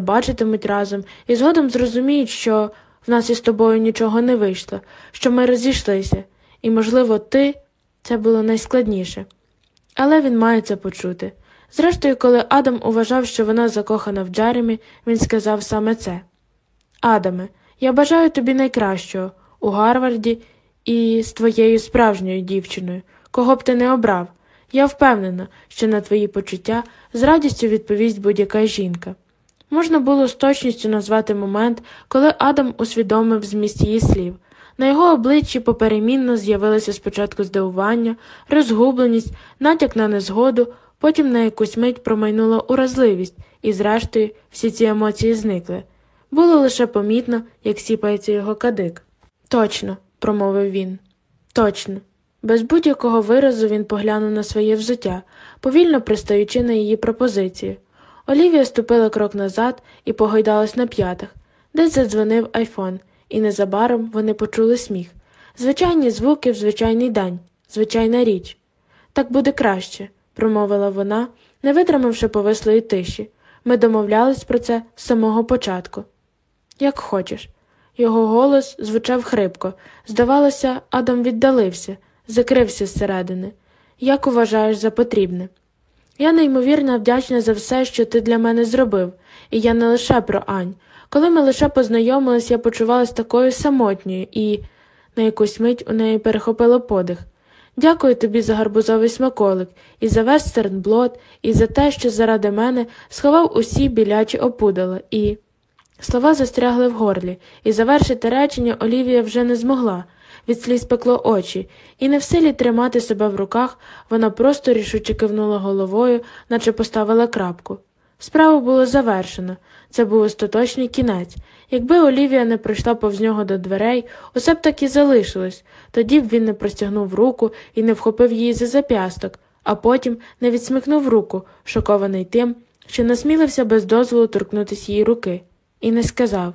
бачитимуть разом і згодом зрозуміють, що в нас із тобою нічого не вийшло, що ми розійшлися, і, можливо, ти це було найскладніше. Але він має це почути. Зрештою, коли Адам уважав, що вона закохана в Джеремі, він сказав саме це Адаме, я бажаю тобі найкращого у Гарварді і з твоєю справжньою дівчиною, кого б ти не обрав. Я впевнена, що на твої почуття з радістю відповість будь-яка жінка. Можна було з точністю назвати момент, коли Адам усвідомив зміст її слів. На його обличчі поперемінно з'явилося спочатку здивування, розгубленість, натяк на незгоду, потім на якусь мить промайнула уразливість, і, зрештою, всі ці емоції зникли. Було лише помітно, як сіпається його кадик. Точно, промовив він. Точно. Без будь-якого виразу він поглянув на своє взуття, повільно пристаючи на її пропозицію. Олівія ступила крок назад і погойдалась на п'ятах, десь задзвонив айфон, і незабаром вони почули сміх. Звичайні звуки в звичайний день, звичайна річ. Так буде краще, промовила вона, не витримавши повислої тиші. Ми домовлялись про це з самого початку. Як хочеш. Його голос звучав хрипко. Здавалося, Адам віддалився, закрився зсередини. Як уважаєш за потрібне? Я неймовірно вдячна за все, що ти для мене зробив, і я не лише про Ань. Коли ми лише познайомились, я почувалася такою самотньою і на якусь мить у неї перехопило подих. Дякую тобі за гарбузовий смаколик, і за вестернблот, і за те, що заради мене сховав усі білячі опудала, і. Слова застрягли в горлі, і завершити речення Олівія вже не змогла. Від сліз пекло очі, і не в силі тримати себе в руках, вона просто рішуче кивнула головою, наче поставила крапку. Справу було завершено, це був остаточний кінець. Якби Олівія не прийшла повз нього до дверей, усе б так і залишилось, тоді б він не простягнув руку і не вхопив її за зап'ясток, а потім не відсмикнув руку, шокований тим, що насмілився без дозволу торкнутися її руки, і не сказав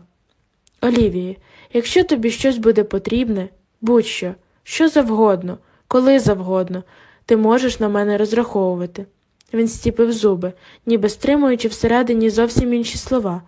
Олівія, якщо тобі щось буде потрібне, будь-що, що завгодно, коли завгодно, ти можеш на мене розраховувати. Він стіпив зуби, ніби стримуючи всередині зовсім інші слова.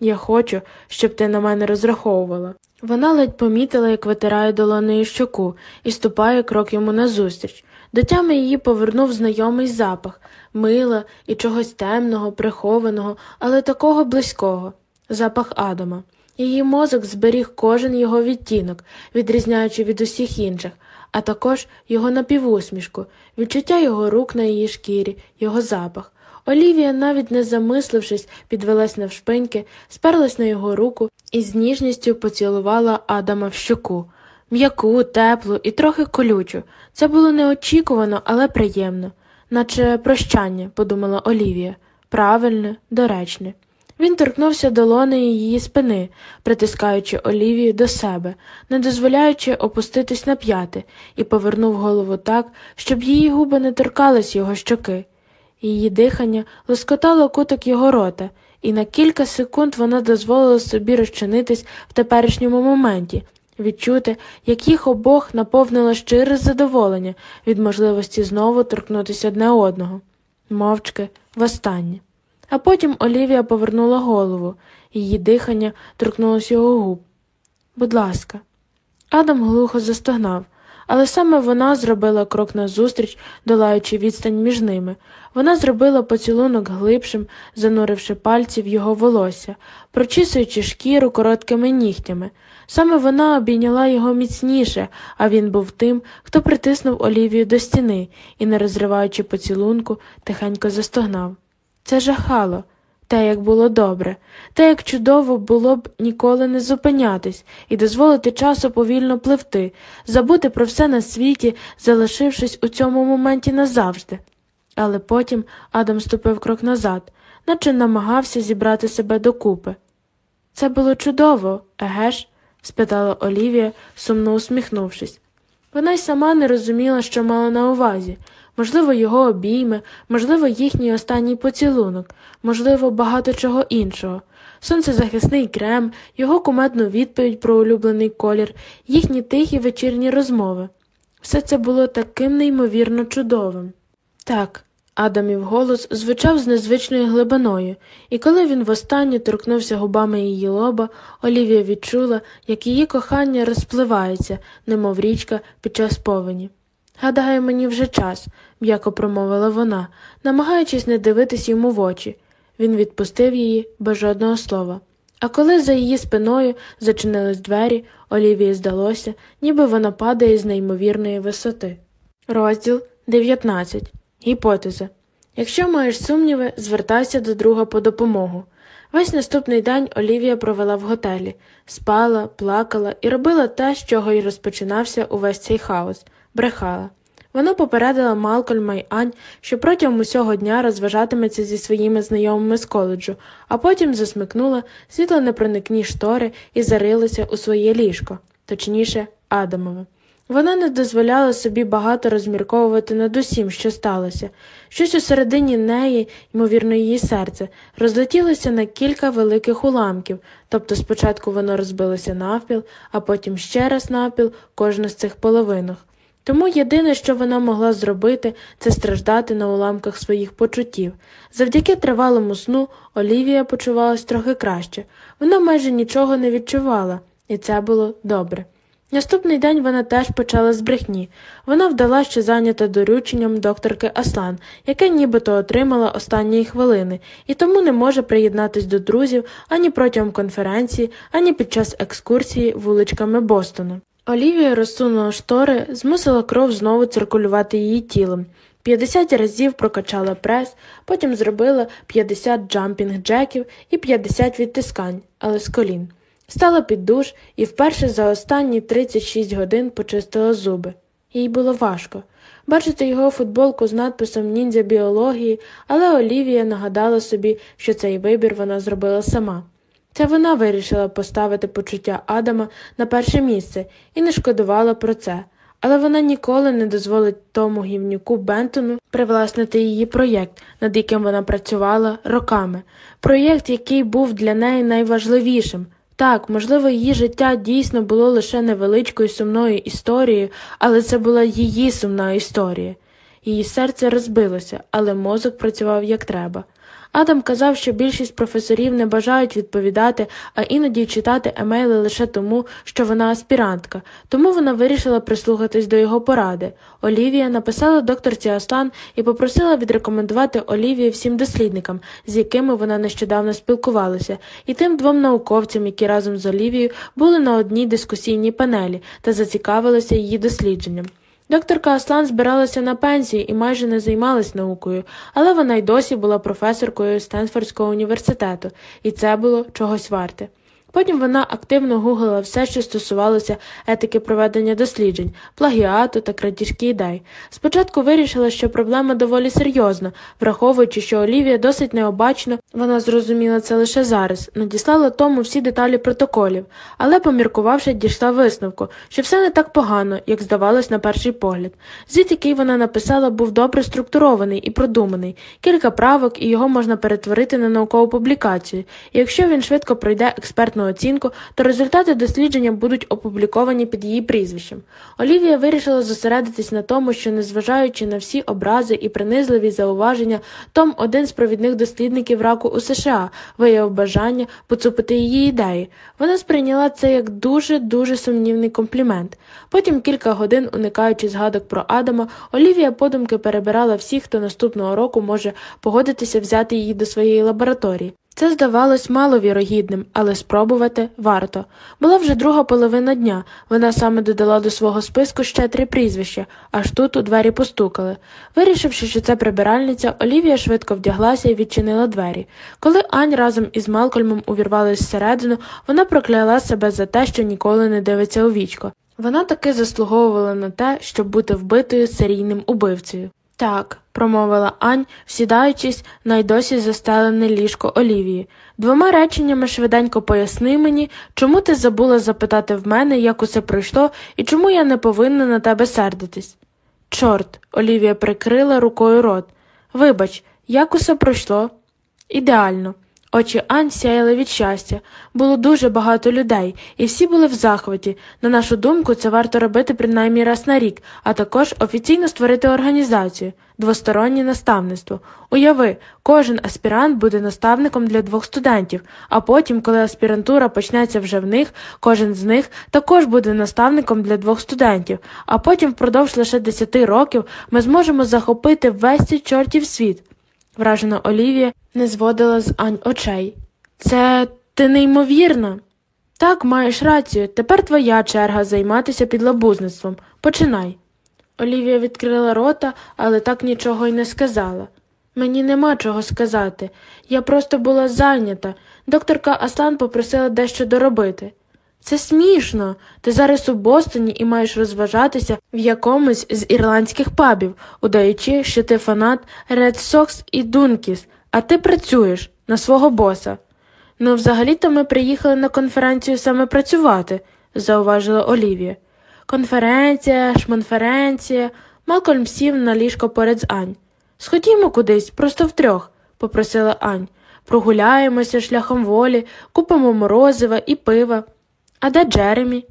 Я хочу, щоб ти на мене розраховувала. Вона ледь помітила, як витирає долонею щоку і ступає крок йому назустріч. До тями її повернув знайомий запах мила і чогось темного, прихованого, але такого близького запах Адама. Її мозок зберіг кожен його відтінок, відрізняючи від усіх інших, а також його напівусмішку, відчуття його рук на її шкірі, його запах. Олівія, навіть не замислившись, підвелась навшпиньки, сперлась на його руку і з ніжністю поцілувала Адама в щоку. М'яку, теплу і трохи колючу. Це було неочікувано, але приємно, наче прощання, подумала Олівія, правильне, доречне. Він торкнувся долонею її спини, притискаючи Олівію до себе, не дозволяючи опуститись на п'яти, і повернув голову так, щоб її губи не торкались його щоки. Її дихання лоскотало куток його рота, і на кілька секунд вона дозволила собі розчинитись в теперішньому моменті, відчути, як їх обох наповнило щире задоволення від можливості знову торкнутися одне одного, мовчки, востаннє. А потім Олівія повернула голову, її дихання торкнулось його губ. Будь ласка. Адам глухо застогнав, але саме вона зробила крок назустріч, долаючи відстань між ними. Вона зробила поцілунок глибшим, зануривши пальці в його волосся, прочісуючи шкіру короткими нігтями. Саме вона обійняла його міцніше, а він був тим, хто притиснув Олівію до стіни і, не розриваючи поцілунку, тихенько застогнав. Це жахало, те, як було добре, те, як чудово було б ніколи не зупинятись і дозволити часу повільно пливти, забути про все на світі, залишившись у цьому моменті назавжди. Але потім Адам ступив крок назад, наче намагався зібрати себе докупи. Це було чудово, еге ж? спитала Олівія, сумно усміхнувшись. Вона й сама не розуміла, що мала на увазі можливо, його обійми, можливо, їхній останній поцілунок, можливо, багато чого іншого. Сонцезахисний крем, його кумедну відповідь про улюблений колір, їхні тихі вечірні розмови. Все це було таким неймовірно чудовим. Так, Адамів голос звучав з незвичною глибиною, і коли він востаннє торкнувся губами її лоба, Олівія відчула, як її кохання розпливається, немов річка під час повені. Гадаю, мені вже час, м'яко промовила вона, намагаючись не дивитись йому в очі. Він відпустив її без жодного слова. А коли за її спиною зачинились двері, Олівії здалося, ніби вона падає з неймовірної висоти. Розділ 19. Гіпотеза. Якщо маєш сумніви, звертайся до друга по допомогу. Весь наступний день Олівія провела в готелі, спала, плакала і робила те, з чого й розпочинався увесь цей хаос брехала. Вона попередила Малкольма й Ань, що протягом усього дня розважатиметься зі своїми знайомими з коледжу, а потім засмикнула світлонепроникні штори і зарилася у своє ліжко, точніше, Адамове. Вона не дозволяла собі багато розмірковувати над усім, що сталося. Щось у середині неї, ймовірно, її серце, розлетілося на кілька великих уламків, тобто спочатку воно розбилося навпіл, а потім ще раз навпіл кожна з цих половинок. Тому єдине, що вона могла зробити, це страждати на уламках своїх почуттів. Завдяки тривалому сну Олівія почувалась трохи краще. Вона майже нічого не відчувала, і це було добре. Наступний день вона теж почала з брехні. Вона вдала, що зайнята дорученням докторки Аслан, яке нібито отримала останньої хвилини, і тому не може приєднатись до друзів ані протягом конференції, ані під час екскурсії вуличками Бостону. Олівія розсунула штори, змусила кров знову циркулювати її тілом. 50 разів прокачала прес, потім зробила 50 джампінг джеків і 50 відтискань, але з колін. Стала під душ і вперше за останні 36 годин почистила зуби. Їй було важко. Бачити його футболку з надписом Ніндзя біології, але Олівія нагадала собі, що цей вибір вона зробила сама. Це вона вирішила поставити почуття Адама на перше місце і не шкодувала про це, але вона ніколи не дозволить тому гівнюку Бентону привласнити її проєкт, над яким вона працювала роками, проєкт, який був для неї найважливішим. Так, можливо, її життя дійсно було лише невеличкою сумною історією, але це була її сумна історія. Її серце розбилося, але мозок працював як треба. Адам казав, що більшість професорів не бажають відповідати, а іноді читати емейли лише тому, що вона аспірантка, тому вона вирішила прислухатись до його поради. Олівія написала докторці Аслан і попросила відрекомендувати Олівію всім дослідникам, з якими вона нещодавно спілкувалася, і тим двом науковцям, які разом з Олівією були на одній дискусійній панелі та зацікавилися її дослідженням. Докторка Аслан збиралася на пенсії і майже не займалась наукою, але вона й досі була професоркою Стенфордського університету, і це було чогось варте. Потім вона активно гуглила все, що стосувалося етики проведення досліджень, плагіату та крадіжки ідей. Спочатку вирішила, що проблема доволі серйозна, враховуючи, що Олівія досить необачно, вона зрозуміла це лише зараз, надіслала тому всі деталі протоколів, але, поміркувавши, дійшла висновку, що все не так погано, як здавалось на перший погляд. Звіт, який вона написала, був добре структурований і продуманий, кілька правок, і його можна перетворити на наукову публікацію. І якщо він швидко пройде експертну експертну оцінку, то результати дослідження будуть опубліковані під її прізвищем. Олівія вирішила зосередитись на тому, що, незважаючи на всі образи і принизливі зауваження, Том, один з провідних дослідників раку у США, виявив бажання поцупити її ідеї. Вона сприйняла це як дуже дуже сумнівний комплімент. Потім кілька годин, уникаючи згадок про Адама, Олівія подумки перебирала всіх, хто наступного року може погодитися взяти її до своєї лабораторії. Це здавалось маловірогідним, але спробувати варто. Була вже друга половина дня, вона саме додала до свого списку ще три прізвища, аж тут у двері постукали. Вирішивши, що це прибиральниця, Олівія швидко вдяглася і відчинила двері. Коли Ань разом із Малкольмом увірвались всередину, вона прокляла себе за те, що ніколи не дивиться у вічко. Вона таки заслуговувала на те, щоб бути вбитою серійним убивцею. Так, промовила Ань, сідаючись на й досі застелене ліжко Олівії. Двома реченнями швиденько поясни мені, чому ти забула запитати в мене, як усе пройшло, і чому я не повинна на тебе сердитись. Чорт, Олівія прикрила рукою рот. Вибач, як усе пройшло? Ідеально. Очі Ань сяяли від щастя. Було дуже багато людей, і всі були в захваті. На нашу думку, це варто робити принаймні раз на рік, а також офіційно створити організацію, двостороннє наставництво. Уяви, кожен аспірант буде наставником для двох студентів, а потім, коли аспірантура почнеться вже в них, кожен з них також буде наставником для двох студентів, а потім впродовж лише 10 років ми зможемо захопити весь цей чортів світ. Вражена Олівія не зводила з Ань очей. Це ти неймовірна. Так, маєш рацію. Тепер твоя черга займатися підлабузництвом. Починай. Олівія відкрила рота, але так нічого й не сказала. Мені нема чого сказати. Я просто була зайнята. Докторка Аслан попросила дещо доробити. Це смішно. Ти зараз у Бостоні і маєш розважатися в якомусь з ірландських пабів, удаючи, що ти фанат Red Sox і Дункіс, а ти працюєш на свого боса. Ну, взагалі-то ми приїхали на конференцію саме працювати, зауважила Олівія. Конференція, шмонференція. Малкольм сів на ліжко поряд з Ань. Сходімо кудись, просто втрьох, попросила Ань. Прогуляємося шляхом волі, купимо морозива і пива. А де Джеремі?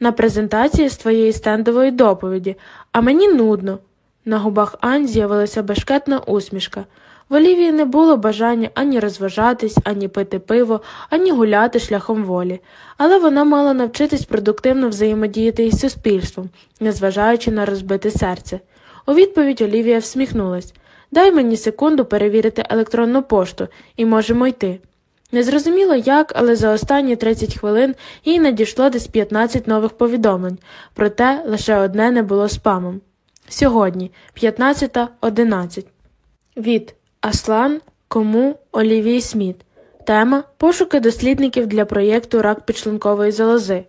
На презентації з твоєї стендової доповіді, а мені нудно. На губах Ань з'явилася бешкетна усмішка. В Олівії не було бажання ані розважатись, ані пити пиво, ані гуляти шляхом волі, але вона мала навчитись продуктивно взаємодіяти із суспільством, незважаючи на розбите серце. У відповідь Олівія всміхнулась Дай мені секунду перевірити електронну пошту, і можемо йти. Незрозуміло як, але за останні 30 хвилин їй надійшло десь 15 нових повідомлень, проте лише одне не було спамом. Сьогодні, 15.11. Від Аслан Кому Олівії Сміт. Тема Пошуки дослідників для проєкту Рак підшлункової залози.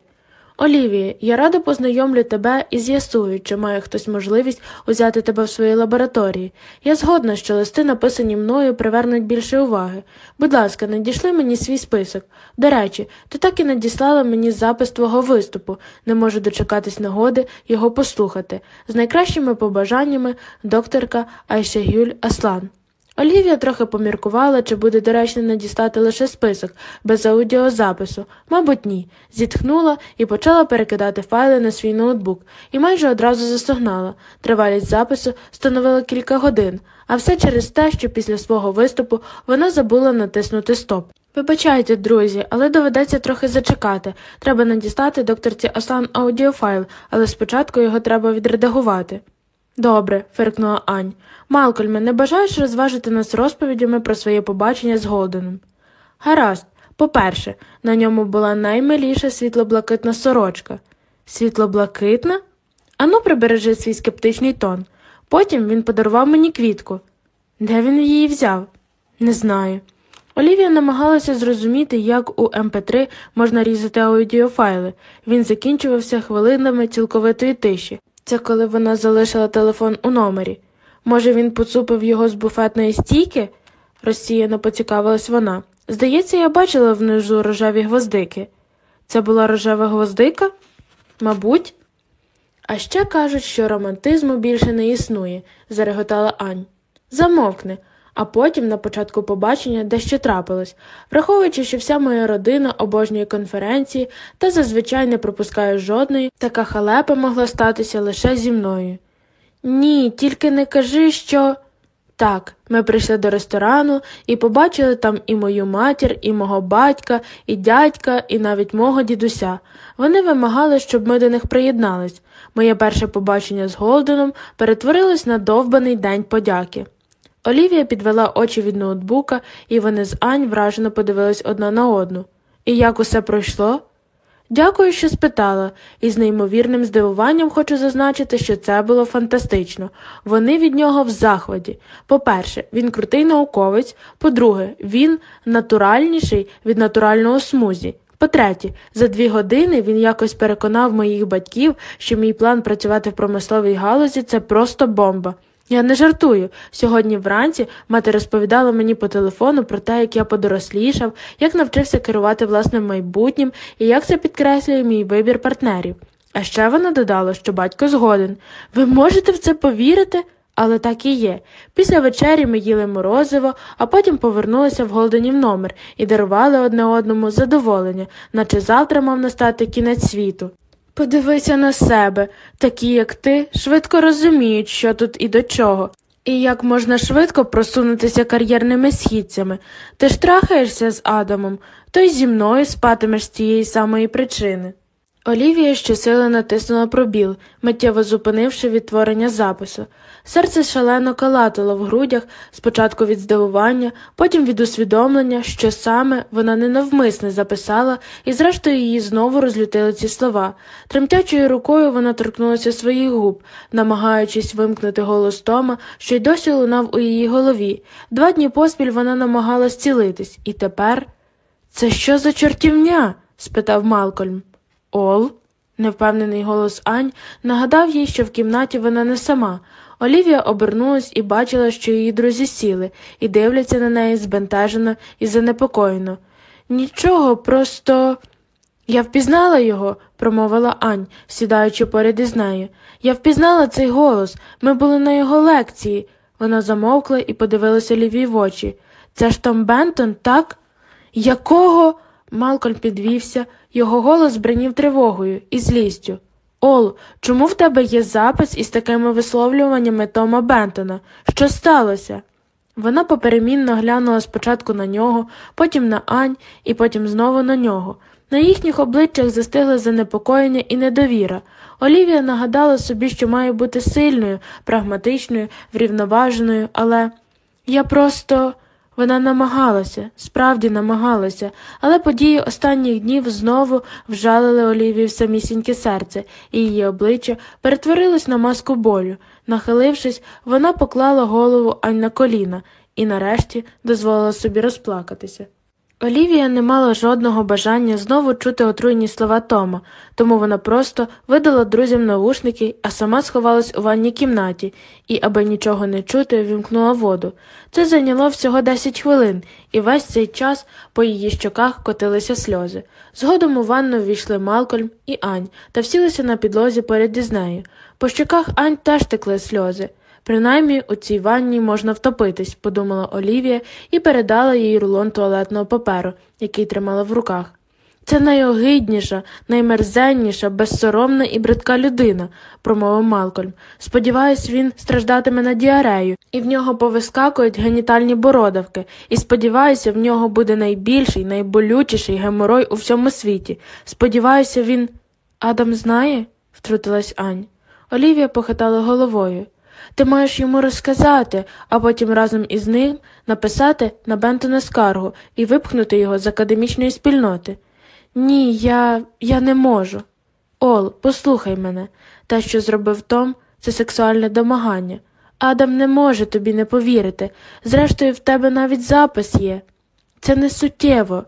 Олівія, я рада познайомлю тебе і з'ясую, чи має хтось можливість узяти тебе в своїй лабораторії. Я згодна, що листи, написані мною, привернуть більше уваги. Будь ласка, надійшли мені свій список. До речі, ти так і надіслала мені запис твого виступу, не можу дочекатись нагоди його послухати. З найкращими побажаннями докторка Айшагюль Аслан. Олівія трохи поміркувала, чи буде доречно надістати лише список, без аудіозапису, мабуть, ні, зітхнула і почала перекидати файли на свій ноутбук, і майже одразу застогнала. Тривалість запису становила кілька годин, а все через те, що після свого виступу вона забула натиснути стоп. Вибачайте, друзі, але доведеться трохи зачекати. Треба надістати докторці Аслан аудіофайл, але спочатку його треба відредагувати. Добре, фиркнула Ань. Малкольме, не бажаєш розважити нас розповідями про своє побачення з Голденом? Гаразд, по-перше, на ньому була наймиліша світлоблакитна сорочка. Світлоблакитна? Ану, прибережи свій скептичний тон. Потім він подарував мені квітку. Де він її взяв? Не знаю. Олівія намагалася зрозуміти, як у МП3 можна різати аудіофайли. Він закінчувався хвилинами цілковитої тиші. Це коли вона залишила телефон у номері. Може, він поцупив його з буфетної стійки? розсіяно поцікавилась вона. Здається, я бачила внизу рожеві гвоздики. Це була рожева гвоздика? Мабуть. А ще кажуть, що романтизму більше не існує, зареготала Ань. Замовкни, а потім на початку побачення дещо трапилось, враховуючи, що вся моя родина обожнює конференції та зазвичай не пропускає жодної, така халепа могла статися лише зі мною. Ні, тільки не кажи, що. Так, ми прийшли до ресторану і побачили там і мою матір, і мого батька, і дядька, і навіть мого дідуся. Вони вимагали, щоб ми до них приєднались. Моє перше побачення з Голденом перетворилось на довбаний день подяки. Олівія підвела очі від ноутбука, і вони з Ань вражено подивились одна на одну. І як усе пройшло? Дякую, що спитала, і з неймовірним здивуванням хочу зазначити, що це було фантастично. Вони від нього в захваті. По-перше, він крутий науковець, по-друге, він натуральніший від натурального смузі. По-третє, за дві години він якось переконав моїх батьків, що мій план працювати в промисловій галузі це просто бомба. Я не жартую. Сьогодні вранці мати розповідала мені по телефону про те, як я подорослішав, як навчився керувати власним майбутнім і як це підкреслює мій вибір партнерів. А ще вона додала, що батько згоден. Ви можете в це повірити? Але так і є. Після вечері ми їли морозиво, а потім повернулися в Голденів номер і дарували одне одному задоволення, наче завтра мав настати кінець світу. Подивися на себе, такі, як ти, швидко розуміють, що тут і до чого, і як можна швидко просунутися кар'єрними східцями. Ти ж трахаєшся з Адамом, то й зі мною спатимеш з тієї самої причини. Олівія щосили натиснула пробіл, миттєво зупинивши відтворення запису. Серце шалено калатало в грудях, спочатку від здивування, потім від усвідомлення, що саме вона ненавмисне записала, і зрештою її знову розлютили ці слова. Тремтячою рукою вона торкнулася своїх губ, намагаючись вимкнути голос Тома, що й досі лунав у її голові. Два дні поспіль вона намагалась цілитись, і тепер. Це що за чортівня? спитав Малкольм. Ол? Невпевнений голос Ань нагадав їй, що в кімнаті вона не сама. Олівія обернулась і бачила, що її друзі сіли, і дивляться на неї збентежено і занепокоєно. Нічого, просто. Я впізнала його, промовила Ань, сідаючи поряд із нею. Я впізнала цей голос. Ми були на його лекції. Вона замовкла і подивилася лівій в очі. Це ж Том Бентон, так? Якого? Малкольм підвівся, його голос бринів тривогою і злістю. Ол, чому в тебе є запис із такими висловлюваннями Тома Бентона? Що сталося? Вона поперемінно глянула спочатку на нього, потім на Ань і потім знову на нього. На їхніх обличчях застигли занепокоєння і недовіра. Олівія нагадала собі, що має бути сильною, прагматичною, врівноваженою, але я просто. Вона намагалася, справді намагалася, але події останніх днів знову вжалили Олівію в самісіньке серце, і її обличчя перетворилось на маску болю. Нахилившись, вона поклала голову ань на коліна і нарешті дозволила собі розплакатися. Олівія не мала жодного бажання знову чути отруйні слова Тома, тому вона просто видала друзям навушники, а сама сховалась у ванній кімнаті і, аби нічого не чути, вімкнула воду. Це зайняло всього 10 хвилин, і весь цей час по її щоках котилися сльози. Згодом у ванну ввійшли Малкольм і Ань та всілися на підлозі поряд із нею. По щоках Ань теж текли сльози. Принаймні у цій ванні можна втопитись, подумала Олівія і передала їй рулон туалетного паперу, який тримала в руках. Це найогидніша, наймерзенніша, безсоромна і бридка людина, промовив Малкольм. Сподіваюсь, він страждатиме на діарею, і в нього повискакують генітальні бородавки, і сподіваюся, в нього буде найбільший, найболючіший геморой у всьому світі. Сподіваюся, він. Адам знає? втрутилась Ань. Олівія похитала головою. Ти маєш йому розказати, а потім разом із ним написати на Бентона скаргу і випхнути його з академічної спільноти. Ні, я я не можу. Ол, послухай мене, те, що зробив Том, це сексуальне домагання. Адам не може тобі не повірити. Зрештою, в тебе навіть запис є. Це не суттєво.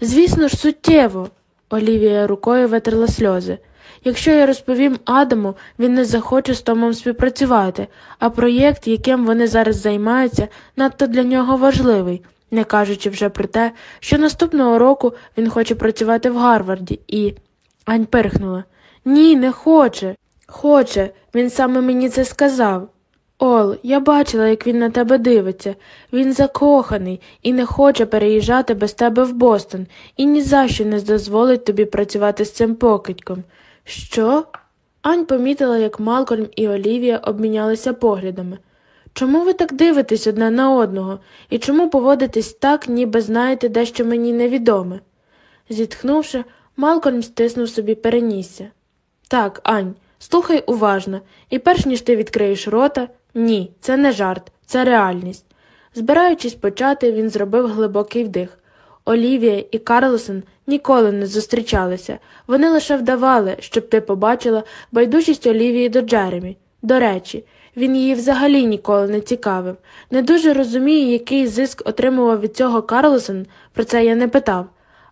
Звісно ж, суттєво. Олівія рукою витерла сльози. Якщо я розповім Адаму, він не захоче з Томом співпрацювати, а проєкт, яким вони зараз займаються, надто для нього важливий, не кажучи вже про те, що наступного року він хоче працювати в Гарварді і. Ань пирхнула. Ні, не хоче. Хоче, він саме мені це сказав. Ол, я бачила, як він на тебе дивиться. Він закоханий і не хоче переїжджати без тебе в Бостон і ні за що не дозволить тобі працювати з цим покидьком. Що? Ань помітила, як Малкольм і Олівія обмінялися поглядами. Чому ви так дивитесь одне на одного, і чому поводитесь так, ніби знаєте дещо мені невідоме? Зітхнувши, Малкольм стиснув собі перенісся. Так, Ань, слухай уважно, і перш ніж ти відкриєш рота, ні, це не жарт, це реальність. Збираючись почати, він зробив глибокий вдих. Олівія і Карлсон ніколи не зустрічалися, вони лише вдавали, щоб ти побачила байдужість Олівії до Джеремі. До речі, він її взагалі ніколи не цікавив. Не дуже розумію, який зиск отримував від цього Карлсон, про це я не питав.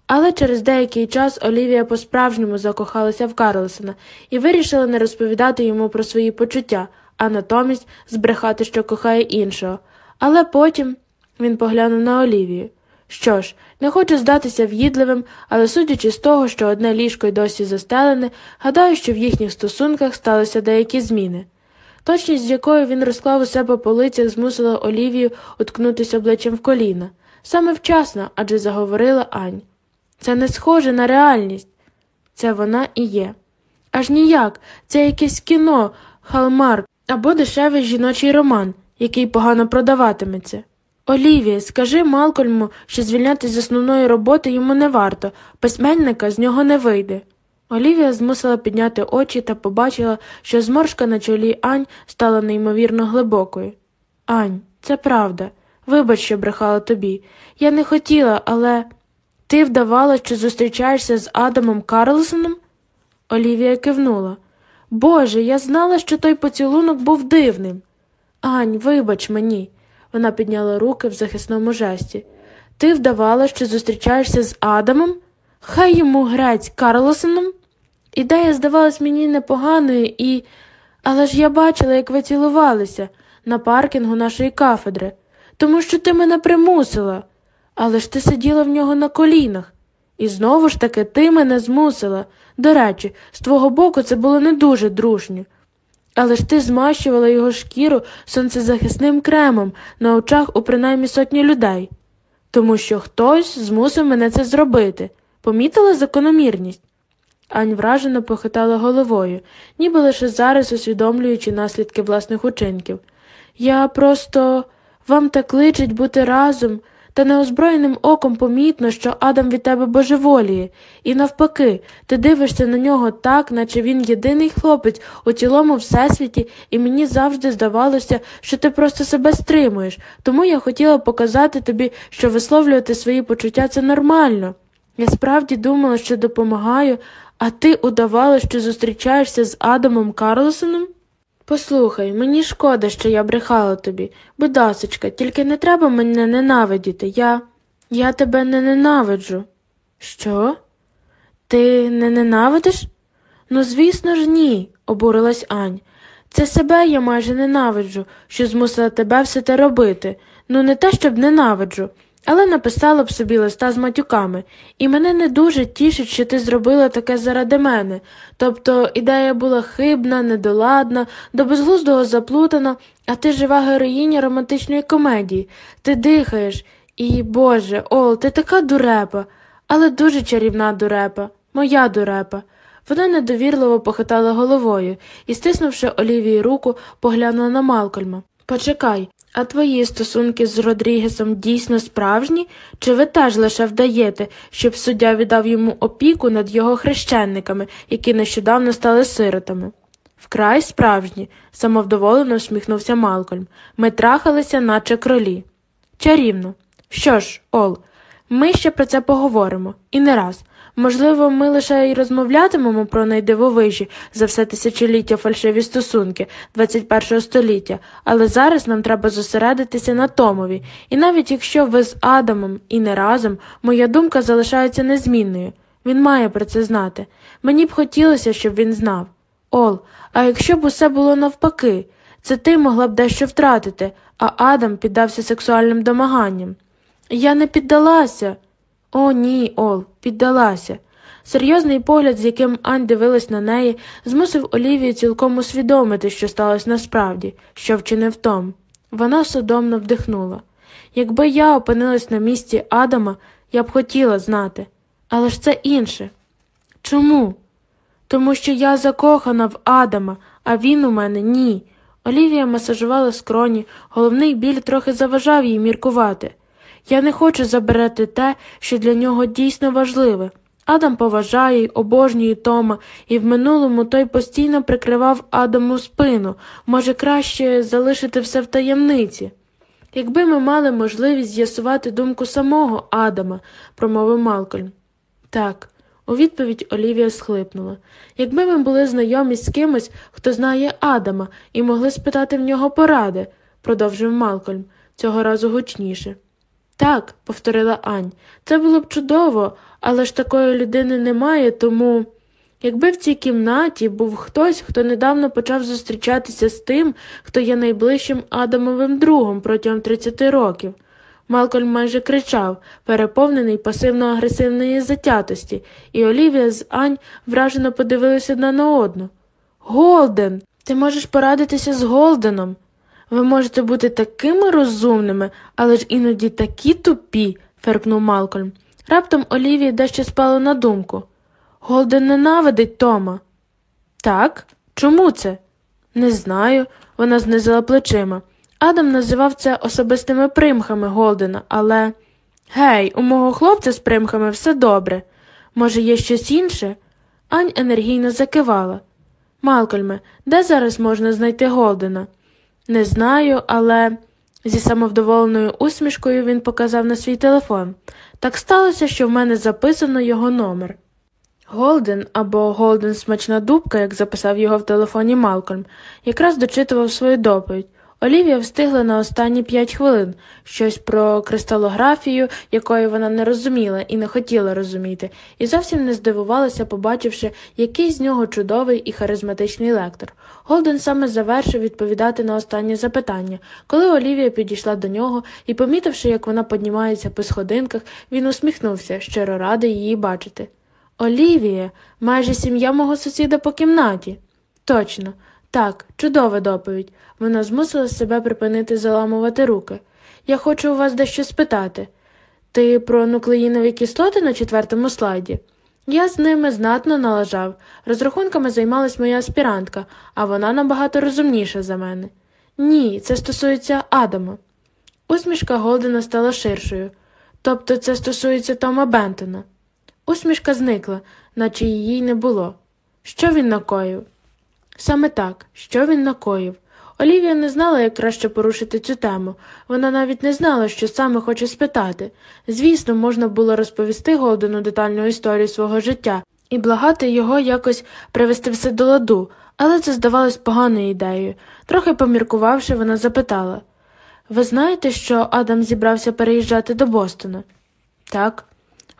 Але через деякий час Олівія по-справжньому закохалася в Карлсона і вирішила не розповідати йому про свої почуття, а натомість збрехати, що кохає іншого. Але потім він поглянув на Олівію. Що ж, не хочу здатися в'їдливим, але судячи з того, що одне ліжко й досі застелене, гадаю, що в їхніх стосунках сталися деякі зміни. Точність, з якою він розклав усе по полицях, змусила Олівію уткнутися обличчям в коліна. Саме вчасно, адже заговорила Ань. Це не схоже на реальність. Це вона і є. Аж ніяк, це якесь кіно, Hallmark або дешевий жіночий роман, який погано продаватиметься. Олівія, скажи Малкольму, що звільнятися з основної роботи йому не варто, письменника з нього не вийде. Олівія змусила підняти очі та побачила, що зморшка на чолі Ань стала неймовірно глибокою. Ань, це правда. Вибач, що брехала тобі. Я не хотіла, але ти вдавала, що зустрічаєшся з Адамом Карлсоном? Олівія кивнула. Боже, я знала, що той поцілунок був дивним. Ань, вибач мені. Вона підняла руки в захисному жесті. Ти вдавала, що зустрічаєшся з Адамом? Хай йому грець Карлосоном? Ідея здавалась мені непоганою і. Але ж я бачила, як ви цілувалися на паркінгу нашої кафедри, тому що ти мене примусила. Але ж ти сиділа в нього на колінах. І знову ж таки ти мене змусила. До речі, з твого боку це було не дуже дружньо. Але ж ти змащувала його шкіру сонцезахисним кремом на очах у принаймні сотні людей, тому що хтось змусив мене це зробити. Помітила закономірність? Ань вражено похитала головою, ніби лише зараз усвідомлюючи наслідки власних учинків. Я просто вам так личить бути разом, та неозброєним оком помітно, що Адам від тебе божеволіє, і навпаки, ти дивишся на нього так, наче він єдиний хлопець у цілому всесвіті, і мені завжди здавалося, що ти просто себе стримуєш, тому я хотіла показати тобі, що висловлювати свої почуття це нормально. Я справді думала, що допомагаю, а ти удавала, що зустрічаєшся з Адамом Карлосоном? Послухай, мені шкода, що я брехала тобі. Будь ласочка, тільки не треба мене ненавидіти. Я. Я тебе не ненавиджу. Що? Ти не ненавидиш? Ну, звісно ж, ні, обурилась Ань. Це себе я майже ненавиджу, що змусила тебе все те робити. Ну, не те, щоб ненавиджу, але написала б собі листа з матюками, і мене не дуже тішить, що ти зробила таке заради мене. Тобто ідея була хибна, недоладна, до безглуздого заплутана, а ти жива героїня романтичної комедії. Ти дихаєш, і, Боже, Ол, ти така дурепа, але дуже чарівна дурепа, моя дурепа. Вона недовірливо похитала головою і, стиснувши Олівії руку, поглянула на Малкольма. Почекай, а твої стосунки з Родрігесом дійсно справжні, чи ви теж лише вдаєте, щоб суддя віддав йому опіку над його хрещенниками, які нещодавно стали сиротами? Вкрай справжні, самовдоволено всміхнувся Малкольм. Ми трахалися, наче кролі. Чарівно. Що ж, Ол, ми ще про це поговоримо, і не раз. Можливо, ми лише й розмовлятимемо про найдивовижі за все тисячоліття фальшиві стосунки 21 століття, але зараз нам треба зосередитися на Томові, і навіть якщо ви з Адамом і не разом, моя думка залишається незмінною. Він має про це знати. Мені б хотілося, щоб він знав. Ол, а якщо б усе було навпаки, це ти могла б дещо втратити, а Адам піддався сексуальним домаганням. Я не піддалася. О, ні, Ол, піддалася. Серйозний погляд, з яким Ань дивилась на неї, змусив Олівію цілком усвідомити, що сталося насправді, що вчинив Том. Вона судомно вдихнула. Якби я опинилась на місці Адама, я б хотіла знати. Але ж це інше. Чому? Тому що я закохана в Адама, а він у мене ні. Олівія масажувала скроні, головний біль трохи заважав їй міркувати. Я не хочу забирати те, що для нього дійсно важливе. Адам поважає й обожнює Тома, і в минулому той постійно прикривав Адаму спину, може, краще залишити все в таємниці. Якби ми мали можливість з'ясувати думку самого Адама, промовив Малкольм. Так, у відповідь Олівія схлипнула. Якби ми були знайомі з кимось, хто знає Адама, і могли спитати в нього поради, продовжив Малкольм, цього разу гучніше. Так, повторила Ань, це було б чудово, але ж такої людини немає, тому. Якби в цій кімнаті був хтось, хто недавно почав зустрічатися з тим, хто є найближчим Адамовим другом протягом 30 років. Малкольм майже кричав, переповнений пасивно-агресивної затятості, і Олівія з Ань вражено подивилися одна на одну. Голден. Ти можеш порадитися з Голденом. Ви можете бути такими розумними, але ж іноді такі тупі, феркнув Малкольм. Раптом Олівії дещо спало на думку. Голден ненавидить Тома. Так? Чому це? Не знаю, вона знизила плечима. Адам називав це особистими примхами Голдена, але. Гей, у мого хлопця з примхами все добре. Може, є щось інше? Ань енергійно закивала. Малкольме, де зараз можна знайти Голдена? Не знаю, але. Зі самовдоволеною усмішкою він показав на свій телефон. Так сталося, що в мене записано його номер. Голден або Голден смачна дубка, як записав його в телефоні Малкольм, якраз дочитував свою доповідь. Олівія встигла на останні п'ять хвилин щось про кристалографію, якої вона не розуміла і не хотіла розуміти, і зовсім не здивувалася, побачивши, який з нього чудовий і харизматичний лектор. Голден саме завершив відповідати на останнє запитання, коли Олівія підійшла до нього і, помітивши, як вона піднімається по сходинках, він усміхнувся, щиро радий її бачити. Олівія, майже сім'я мого сусіда по кімнаті. Точно, так, чудова доповідь. Вона змусила себе припинити заламувати руки. Я хочу у вас дещо спитати. Ти про нуклеїнові кислоти на четвертому слайді? Я з ними знатно налажав. Розрахунками займалась моя аспірантка, а вона набагато розумніша за мене. Ні, це стосується Адама. Усмішка Голдена стала ширшою. Тобто це стосується Тома Бентона. Усмішка зникла, наче її не було. Що він накоїв? Саме так, що він накоїв. Олівія не знала, як краще порушити цю тему. Вона навіть не знала, що саме хоче спитати. Звісно, можна було розповісти Голдену детальну історію свого життя і благати його якось привести все до ладу, але це здавалось поганою ідеєю. Трохи поміркувавши, вона запитала Ви знаєте, що Адам зібрався переїжджати до Бостона? Так.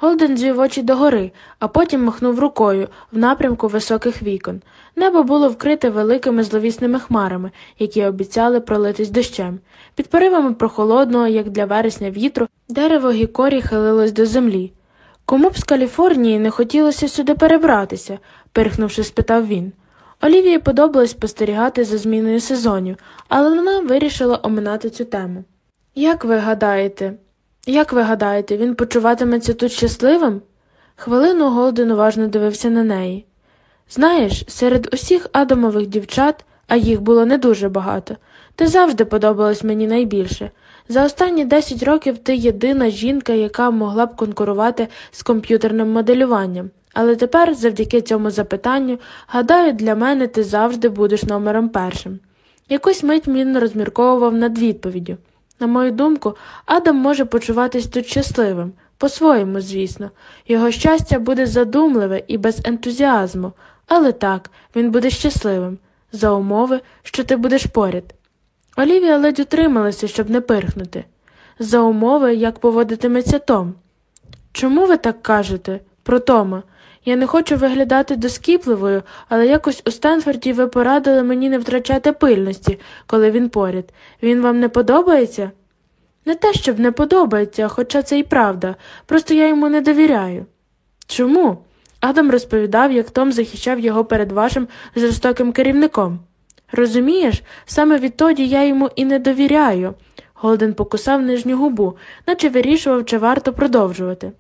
Голден звів очі догори, а потім махнув рукою в напрямку високих вікон. Небо було вкрите великими зловісними хмарами, які обіцяли пролитись дощем. Під поривами прохолодного, як для вересня вітру, дерево гікорі хилилось до землі. Кому б з Каліфорнії не хотілося сюди перебратися? пирхнувши, спитав він. Олівії подобалось спостерігати за зміною сезонів, але вона вирішила оминати цю тему. Як ви гадаєте? Як ви гадаєте, він почуватиметься тут щасливим? Хвилину Голден уважно дивився на неї. Знаєш, серед усіх адамових дівчат, а їх було не дуже багато, ти завжди подобалась мені найбільше. За останні 10 років ти єдина жінка, яка могла б конкурувати з комп'ютерним моделюванням. Але тепер, завдяки цьому запитанню, гадаю, для мене ти завжди будеш номером першим. Якусь мить він розмірковував над відповіддю. На мою думку, Адам може почуватись тут щасливим, по-своєму, звісно, його щастя буде задумливе і без ентузіазму, але так, він буде щасливим, за умови, що ти будеш поряд. Олівія ледь утрималася, щоб не пирхнути, за умови, як поводитиметься Том. Чому ви так кажете про Тома? Я не хочу виглядати доскіпливою, але якось у Стенфорді ви порадили мені не втрачати пильності, коли він поряд. Він вам не подобається? Не те, щоб не подобається, хоча це і правда, просто я йому не довіряю. Чому? Адам розповідав, як Том захищав його перед вашим жорстоким керівником. Розумієш, саме відтоді я йому і не довіряю. Голден покусав нижню губу, наче вирішував, чи варто продовжувати.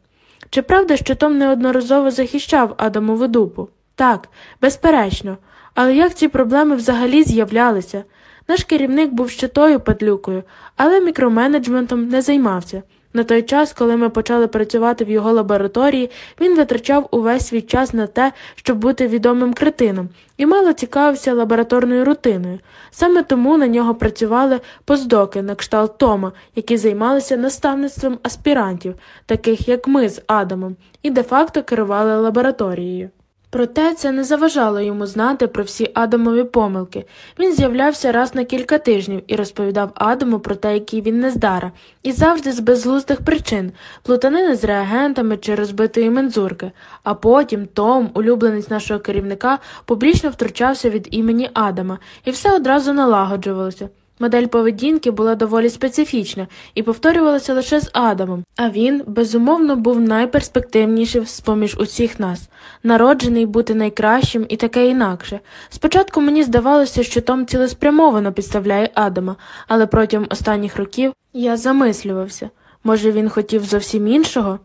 Чи правда, що Том неодноразово захищав Адамову дупу? Так, безперечно, але як ці проблеми взагалі з'являлися? Наш керівник був ще тою падлюкою, але мікроменеджментом не займався. На той час, коли ми почали працювати в його лабораторії, він витрачав увесь свій час на те, щоб бути відомим кретином, і мало цікавився лабораторною рутиною. Саме тому на нього працювали поздоки на кшталт Тома, які займалися наставництвом аспірантів, таких як ми з Адамом, і де-факто керували лабораторією. Проте це не заважало йому знати про всі Адамові помилки. Він з'являвся раз на кілька тижнів і розповідав Адаму про те, який він нездара, і завжди з безглуздих причин плутанини з реагентами чи розбитої мензурки. А потім Том, улюбленець нашого керівника, публічно втручався від імені Адама, і все одразу налагоджувалося. Модель поведінки була доволі специфічна і повторювалася лише з Адамом, а він, безумовно, був найперспективнішим з поміж усіх нас, народжений бути найкращим і таке інакше. Спочатку мені здавалося, що Том цілеспрямовано підставляє Адама, але протягом останніх років я замислювався може, він хотів зовсім іншого?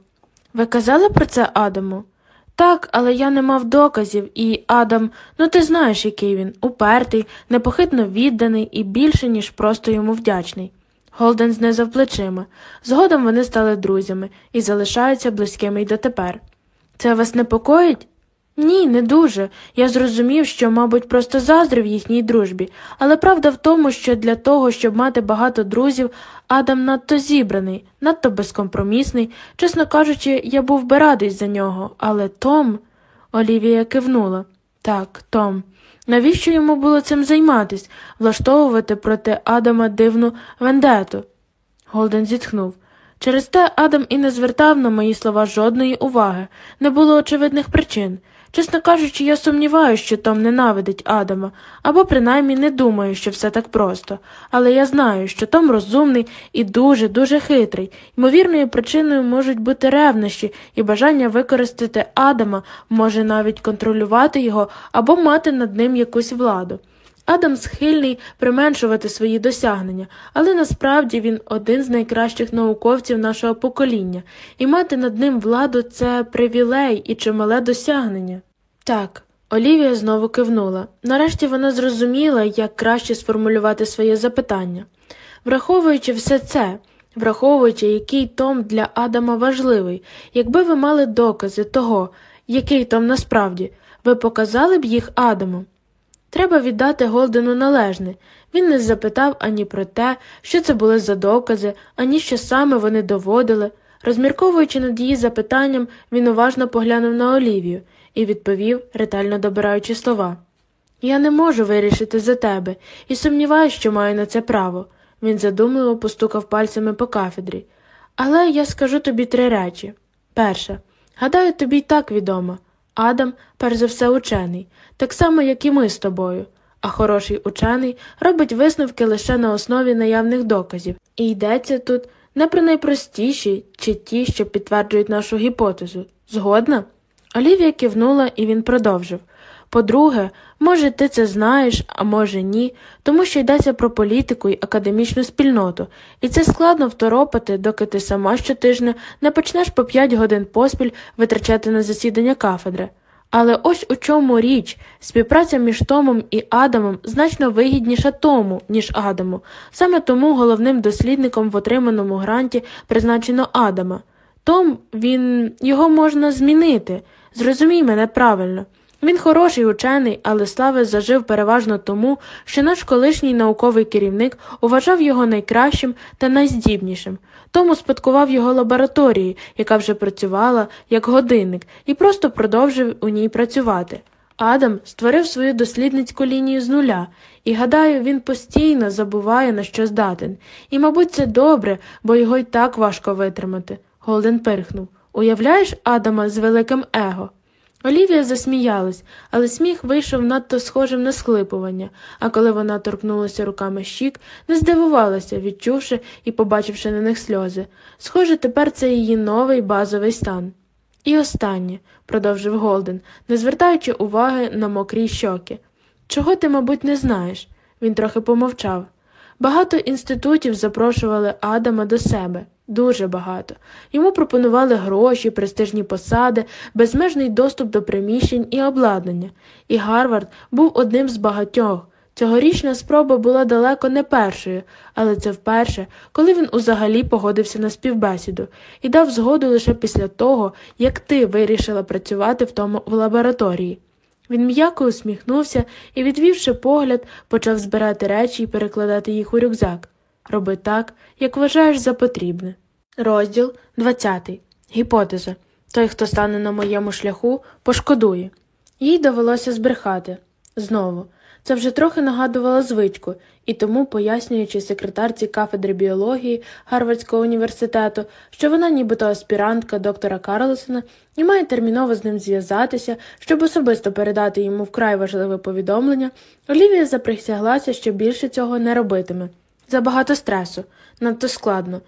Ви казали про це Адаму? Так, але я не мав доказів, і Адам, ну ти знаєш, який він, упертий, непохитно відданий і більше, ніж просто йому вдячний. Голден знизав плечима. Згодом вони стали друзями і залишаються близькими й дотепер. Це вас непокоїть? Ні, не дуже. Я зрозумів, що, мабуть, просто заздрив їхній дружбі, але правда в тому, що для того, щоб мати багато друзів, Адам надто зібраний, надто безкомпромісний. Чесно кажучи, я був би радий за нього, але Том. Олівія кивнула. Так, Том. Навіщо йому було цим займатись, влаштовувати проти Адама дивну вендету? Голден зітхнув. Через те Адам і не звертав на мої слова жодної уваги, не було очевидних причин. Чесно кажучи, я сумніваюся, що Том ненавидить Адама, або принаймні не думаю, що все так просто. Але я знаю, що Том розумний і дуже, дуже хитрий. Ймовірною причиною можуть бути ревнощі і бажання використати Адама, може навіть контролювати його або мати над ним якусь владу. Адам схильний применшувати свої досягнення, але насправді він один з найкращих науковців нашого покоління, і мати над ним владу це привілей і чимале досягнення. Так, Олівія знову кивнула. Нарешті вона зрозуміла, як краще сформулювати своє запитання. Враховуючи все це, враховуючи, який Том для Адама важливий, якби ви мали докази того, який Том насправді, ви показали б їх Адаму. Треба віддати Голдену належне. Він не запитав ані про те, що це були за докази, ані що саме вони доводили. Розмірковуючи над її запитанням, він уважно поглянув на Олівію і відповів, ретельно добираючи слова. Я не можу вирішити за тебе і сумніваюся, що маю на це право. Він задумливо постукав пальцями по кафедрі. Але я скажу тобі три речі. Перша, гадаю, тобі й так відомо. Адам, перш за все, учений, так само, як і ми з тобою, а хороший учений робить висновки лише на основі наявних доказів, і йдеться тут не про найпростіші чи ті, що підтверджують нашу гіпотезу. Згодна? Олівія кивнула, і він продовжив. По-друге, може, ти це знаєш, а може ні, тому що йдеться про політику і академічну спільноту, і це складно второпати, доки ти сама щотижня не почнеш по п'ять годин поспіль витрачати на засідання кафедри. Але ось у чому річ співпраця між Томом і Адамом значно вигідніша Тому, ніж Адаму. Саме тому головним дослідником в отриманому гранті призначено Адама. Том, він його можна змінити. Зрозумій мене правильно. Він хороший учений, але слави зажив переважно тому, що наш колишній науковий керівник вважав його найкращим та найздібнішим, тому спадкував його лабораторії, яка вже працювала як годинник, і просто продовжив у ній працювати. Адам створив свою дослідницьку лінію з нуля, і, гадаю, він постійно забуває, на що здатен. І, мабуть, це добре, бо його й так важко витримати. Голден пирхнув. Уявляєш Адама з великим его? Олівія засміялась, але сміх вийшов надто схожим на схлипування, а коли вона торкнулася руками щік, не здивувалася, відчувши і побачивши на них сльози. Схоже, тепер це її новий базовий стан. І останнє, продовжив Голден, не звертаючи уваги на мокрі щоки. Чого ти, мабуть, не знаєш? Він трохи помовчав. Багато інститутів запрошували Адама до себе. Дуже багато. Йому пропонували гроші, престижні посади, безмежний доступ до приміщень і обладнання, і Гарвард був одним з багатьох. Цьогорічна спроба була далеко не першою, але це вперше, коли він узагалі погодився на співбесіду і дав згоду лише після того, як ти вирішила працювати в тому в лабораторії. Він м'яко усміхнувся і, відвівши погляд, почав збирати речі і перекладати їх у рюкзак. Роби так, як вважаєш за потрібне. Розділ 20. Гіпотеза. Той, хто стане на моєму шляху, пошкодує. Їй довелося збрехати. Знову. Це вже трохи нагадувало звичку, і тому, пояснюючи секретарці кафедри біології Гарвардського університету, що вона нібито аспірантка доктора Карлсона і має терміново з ним зв'язатися, щоб особисто передати йому вкрай важливе повідомлення, Олівія заприсяглася, що більше цього не робитиме. Забагато стресу, надто складно,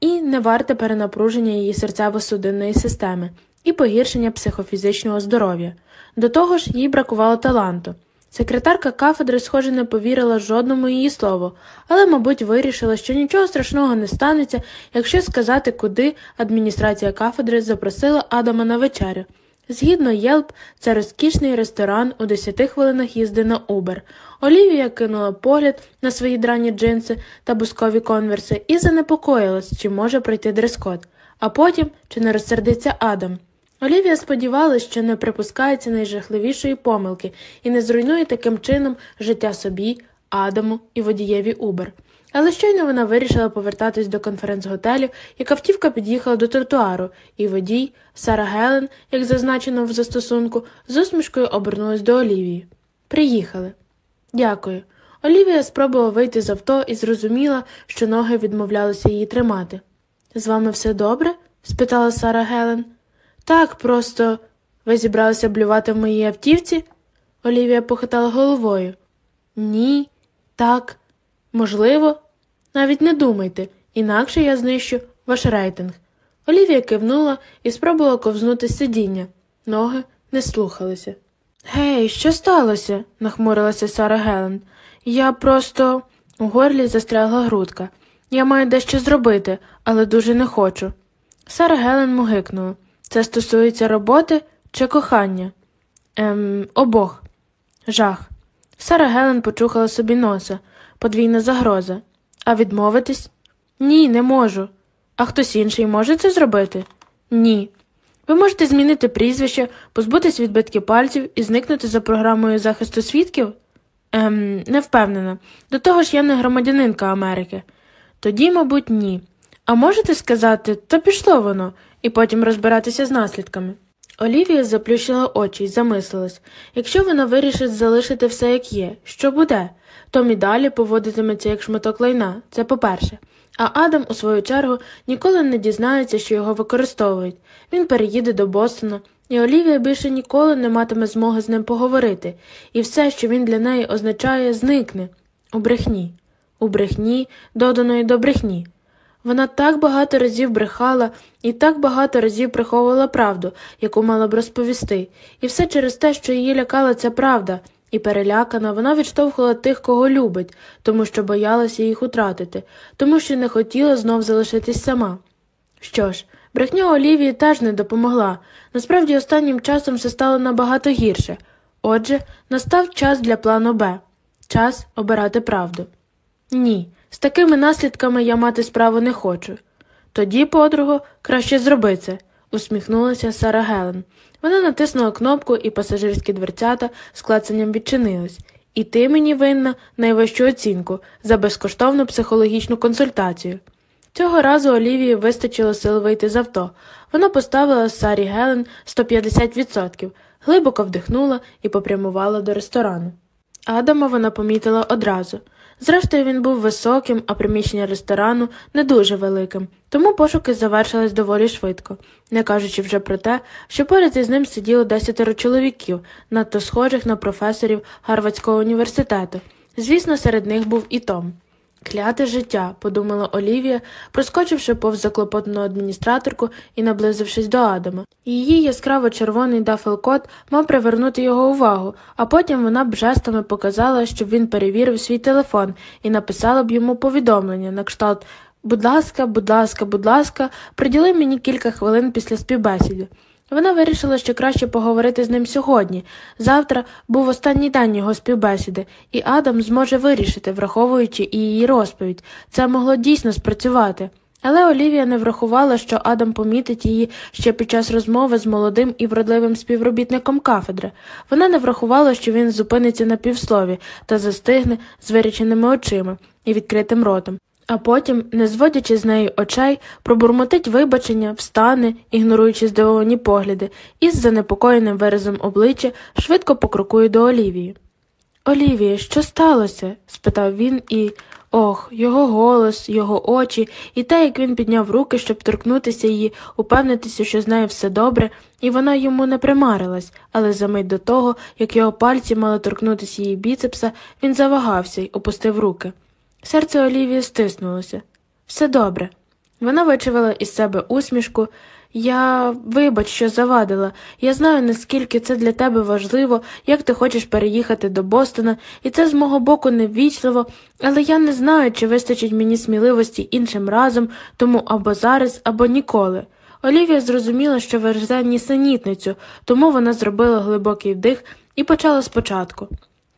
і не варте перенапруження її серцево-судинної системи і погіршення психофізичного здоров'я. До того ж, їй бракувало таланту. Секретарка кафедри, схоже, не повірила жодному її слову, але, мабуть, вирішила, що нічого страшного не станеться, якщо сказати, куди адміністрація кафедри запросила Адама на вечерю. Згідно Єлп, це розкішний ресторан у 10 хвилинах їзди на Убер. Олівія кинула погляд на свої драні джинси та бускові конверси і занепокоїлась, чи може пройти дрес-код. А потім, чи не розсердиться Адам. Олівія сподівалась, що не припускається найжахливішої помилки і не зруйнує таким чином життя собі, Адаму і водієві Убер. Але щойно вона вирішила повертатись до конференц-готелю, як автівка під'їхала до тротуару, і водій, Сара Гелен, як зазначено в застосунку, з усмішкою обернулась до Олівії. Приїхали. Дякую. Олівія спробувала вийти з авто і зрозуміла, що ноги відмовлялися її тримати. З вами все добре? спитала Сара Гелен. Так, просто ви зібралися блювати в моїй автівці? Олівія похитала головою. Ні, так, можливо, навіть не думайте, інакше я знищу ваш рейтинг. Олівія кивнула і спробувала ковзнути з сидіння. Ноги не слухалися. Гей, що сталося? нахмурилася Сара Гелен. Я просто у горлі застрягла грудка. Я маю дещо зробити, але дуже не хочу. Сара Гелен мугикнула. Це стосується роботи чи кохання? Ем, обох. Жах. Сара Гелен почухала собі носа, подвійна загроза. А відмовитись? Ні, не можу. А хтось інший може це зробити? Ні. Ви можете змінити прізвище, позбутись відбитків пальців і зникнути за програмою захисту свідків? Ем, не впевнена. До того ж я не громадянинка Америки. Тоді, мабуть, ні. А можете сказати, та пішло воно, і потім розбиратися з наслідками. Олівія заплющила очі й замислилась якщо вона вирішить залишити все як є, що буде? Том і далі поводитиметься як шматок лайна, це по-перше. А Адам, у свою чергу, ніколи не дізнається, що його використовують. Він переїде до Бостона, і Олівія більше ніколи не матиме змоги з ним поговорити, і все, що він для неї означає, зникне. У брехні, у брехні, доданої до брехні. Вона так багато разів брехала і так багато разів приховувала правду, яку мала б розповісти, і все через те, що її лякала ця правда, і перелякана вона відштовхувала тих, кого любить, тому що боялася їх утратити, тому що не хотіла знов залишитись сама. Що ж, брехня Олівії теж не допомогла. Насправді останнім часом все стало набагато гірше. Отже, настав час для плану Б час обирати правду. Ні. З такими наслідками я мати справу не хочу. Тоді, подруго, краще зроби це, усміхнулася Сара Гелен. Вона натиснула кнопку, і пасажирські дверцята з клацанням відчинились. І ти мені винна найвищу оцінку за безкоштовну психологічну консультацію. Цього разу Олівії вистачило сил вийти з авто. Вона поставила Сарі Гелен 150%, глибоко вдихнула і попрямувала до ресторану. Адама вона помітила одразу. Зрештою, він був високим, а приміщення ресторану не дуже великим, тому пошуки завершились доволі швидко, не кажучи вже про те, що поряд із ним сиділо десятеро чоловіків, надто схожих на професорів Гарвардського університету. Звісно, серед них був і Том. Кляте життя, подумала Олівія, проскочивши повз заклопотану адміністраторку і наблизившись до Адама. Її яскраво червоний дафелкот мав привернути його увагу, а потім вона б жестами показала, щоб він перевірив свій телефон і написала б йому повідомлення на кшталт Будь ласка, будь ласка, будь ласка, приділи мені кілька хвилин після співбесіди. Вона вирішила, що краще поговорити з ним сьогодні. Завтра був останній день його співбесіди, і Адам зможе вирішити, враховуючи і її розповідь. Це могло дійсно спрацювати. Але Олівія не врахувала, що Адам помітить її ще під час розмови з молодим і вродливим співробітником кафедри. Вона не врахувала, що він зупиниться на півслові та застигне з виріченими очима і відкритим ротом а потім, не зводячи з неї очей, пробурмотить вибачення, встане, ігноруючи здивовані погляди, і з занепокоєним виразом обличчя швидко покрокує до Олівії. Олівія, що сталося? спитав він і. Ох, його голос, його очі, і те, як він підняв руки, щоб торкнутися її, упевнитися, що з нею все добре, і вона йому не примарилась, але за мить до того, як його пальці мали торкнутися її біцепса, він завагався й опустив руки. Серце Олівії стиснулося. Все добре. Вона вичавила із себе усмішку. Я, вибач, що завадила. Я знаю, наскільки це для тебе важливо, як ти хочеш переїхати до Бостона, і це з мого боку неввічливо, але я не знаю, чи вистачить мені сміливості іншим разом, тому або зараз, або ніколи. Олівія зрозуміла, що верзе нісенітницю, тому вона зробила глибокий вдих і почала спочатку.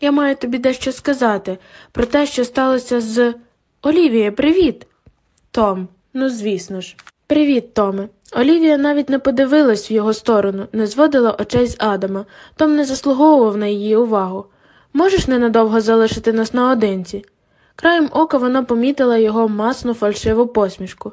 Я маю тобі дещо сказати про те, що сталося з. Олівія, привіт. Том, ну звісно ж. Привіт, Томе. Олівія навіть не подивилась в його сторону, не зводила очей з Адама. Том не заслуговував на її увагу. Можеш ненадовго залишити нас наодинці? Краєм ока вона помітила його масну фальшиву посмішку.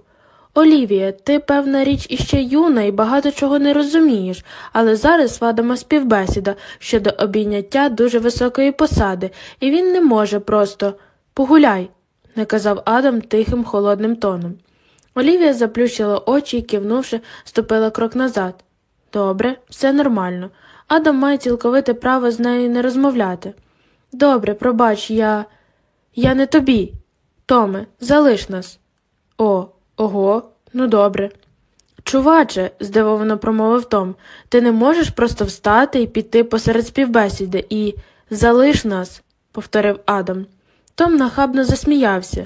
Олівія, ти, певна річ, іще юна і багато чого не розумієш, але зараз в Адама співбесіда щодо обійняття дуже високої посади, і він не може просто погуляй, наказав Адам тихим холодним тоном. Олівія заплющила очі і, кивнувши, ступила крок назад. Добре, все нормально. Адам має цілковите право з нею не розмовляти. Добре, пробач, я. Я не тобі. Томе, залиш нас. О, ого, ну добре. Чуваче, здивовано промовив Том, ти не можеш просто встати і піти посеред співбесіди і залиш нас, повторив Адам. Том нахабно засміявся.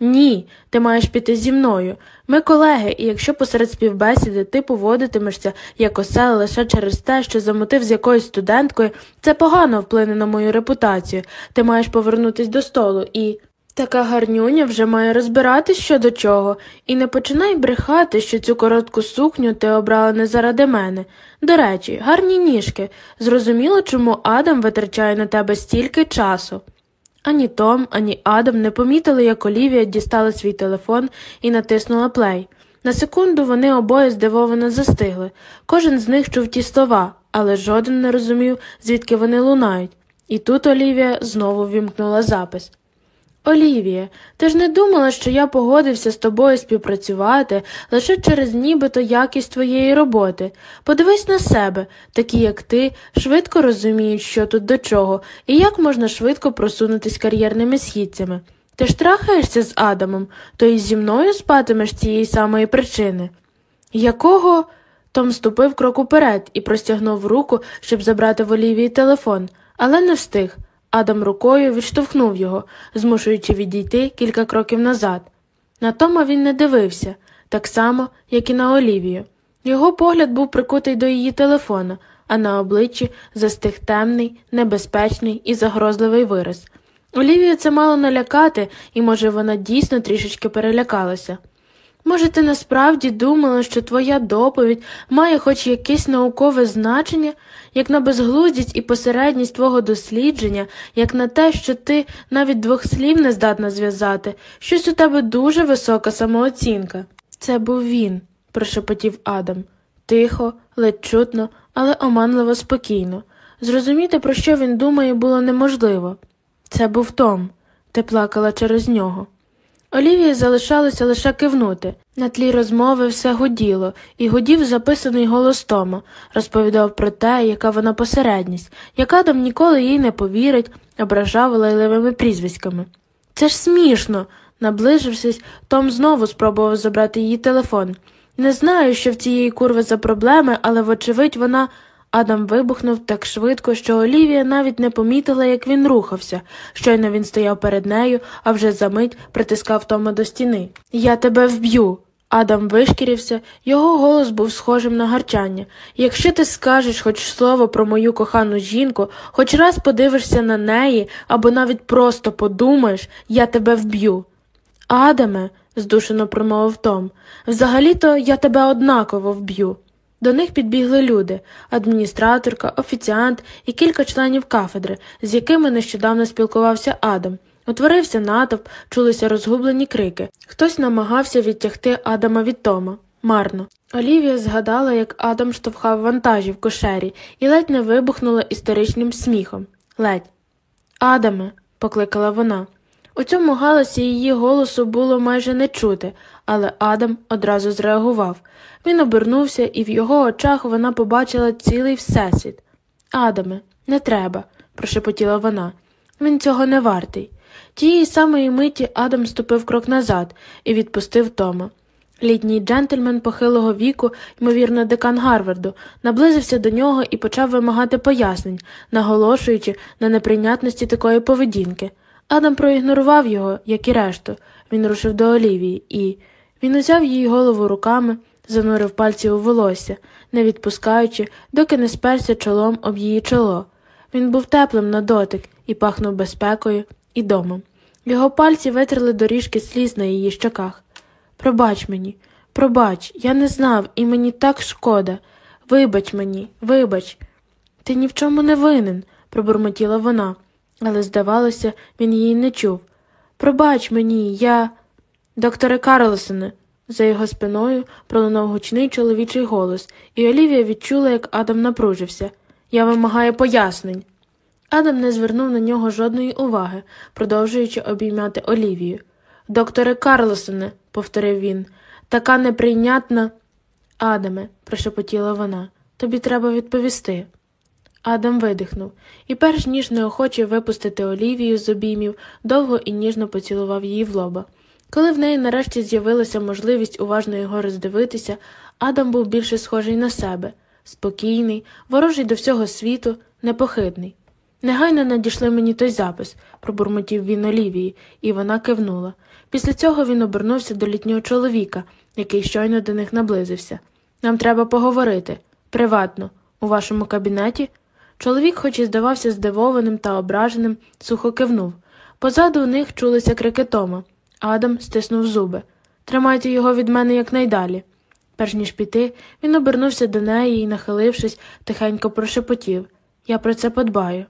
Ні, ти маєш піти зі мною. Ми колеги, і якщо посеред співбесіди ти поводитимешся як осел лише через те, що замотив з якоюсь студенткою, це погано вплине на мою репутацію. Ти маєш повернутись до столу і. Така гарнюня вже має розбиратись що до чого, і не починай брехати, що цю коротку сукню ти обрала не заради мене. До речі, гарні ніжки. Зрозуміло, чому Адам витрачає на тебе стільки часу. Ані Том, ані Адам не помітили, як Олівія дістала свій телефон і натиснула плей. На секунду вони обоє здивовано застигли. Кожен з них чув ті слова, але жоден не розумів, звідки вони лунають. І тут Олівія знову вімкнула запис. Олівія, ти ж не думала, що я погодився з тобою співпрацювати лише через нібито якість твоєї роботи. Подивись на себе, такі, як ти, швидко розуміють, що тут до чого, і як можна швидко просунутись кар'єрними східцями. Ти ж трахаєшся з Адамом, то і зі мною спатимеш цієї самої причини. Якого? Том ступив крок уперед і простягнув руку, щоб забрати в Олівії телефон, але не встиг. Адам рукою відштовхнув його, змушуючи відійти кілька кроків назад. На Тома він не дивився, так само, як і на Олівію. Його погляд був прикутий до її телефона, а на обличчі застиг темний, небезпечний і загрозливий вираз. Олівію це мало налякати, і, може, вона дійсно трішечки перелякалася. Може, ти насправді думала, що твоя доповідь має хоч якесь наукове значення, як на безглуздість і посередність твого дослідження, як на те, що ти навіть двох слів не здатна зв'язати, щось у тебе дуже висока самооцінка. Це був він, прошепотів Адам, тихо, ледь чутно, але оманливо спокійно. Зрозуміти, про що він думає, було неможливо. Це був Том, ти плакала через нього. Олівії залишалося лише кивнути. На тлі розмови все гуділо, і гудів записаний голос Тома, розповідав про те, яка вона посередність, як Адам ніколи їй не повірить, ображав лайливими прізвиськами. Це ж смішно. Наближившись, Том знову спробував забрати її телефон. Не знаю, що в цієї курви за проблеми, але, вочевидь, вона. Адам вибухнув так швидко, що Олівія навіть не помітила, як він рухався. Щойно він стояв перед нею, а вже за мить притискав Тома до стіни. Я тебе вб'ю. Адам вишкірився, його голос був схожим на гарчання. Якщо ти скажеш хоч слово про мою кохану жінку, хоч раз подивишся на неї або навіть просто подумаєш, я тебе вб'ю. Адаме, здушено промовив Том, взагалі-то я тебе однаково вб'ю. До них підбігли люди адміністраторка, офіціант і кілька членів кафедри, з якими нещодавно спілкувався Адам. Утворився натовп, чулися розгублені крики. Хтось намагався відтягти Адама від Тома. Марно. Олівія згадала, як Адам штовхав вантажівку Шері і ледь не вибухнула історичним сміхом. Ледь. Адаме, покликала вона. У цьому галасі її голосу було майже не чути, але Адам одразу зреагував. Він обернувся, і в його очах вона побачила цілий всесвіт. Адаме, не треба, прошепотіла вона. Він цього не вартий. Тієї самої миті Адам ступив крок назад і відпустив Тома. Літній джентльмен похилого віку, ймовірно, декан Гарварду, наблизився до нього і почав вимагати пояснень, наголошуючи на неприйнятності такої поведінки. Адам проігнорував його, як і решту. Він рушив до Олівії і. Він узяв її голову руками, занурив пальці у волосся, не відпускаючи, доки не сперся чолом об її чоло. Він був теплим на дотик і пахнув безпекою і домом. Його пальці витерли доріжки сліз на її щоках. Пробач мені, пробач, я не знав, і мені так шкода. Вибач мені, вибач. Ти ні в чому не винен, пробурмотіла вона, але, здавалося, він її не чув. Пробач мені, я. Докторе Карлосоне. За його спиною пролунав гучний чоловічий голос, і Олівія відчула, як Адам напружився. Я вимагаю пояснень. Адам не звернув на нього жодної уваги, продовжуючи обіймати Олівію. Докторе Карлосоне, повторив він, така неприйнятна. Адаме, прошепотіла вона, тобі треба відповісти. Адам видихнув і, перш ніж неохоче випустити Олівію з обіймів, довго і ніжно поцілував її в лоба. Коли в неї нарешті з'явилася можливість уважно його роздивитися, Адам був більше схожий на себе спокійний, ворожий до всього світу, непохитний. Негайно надійшли мені той запис, пробурмотів він Олівії, і вона кивнула. Після цього він обернувся до літнього чоловіка, який щойно до них наблизився. Нам треба поговорити приватно, у вашому кабінеті. Чоловік, хоч і здавався здивованим та ображеним, сухо кивнув. Позаду у них чулися крики Тома. Адам стиснув зуби. Тримайте його від мене якнайдалі. Перш ніж піти, він обернувся до неї і, нахилившись, тихенько прошепотів Я про це подбаю.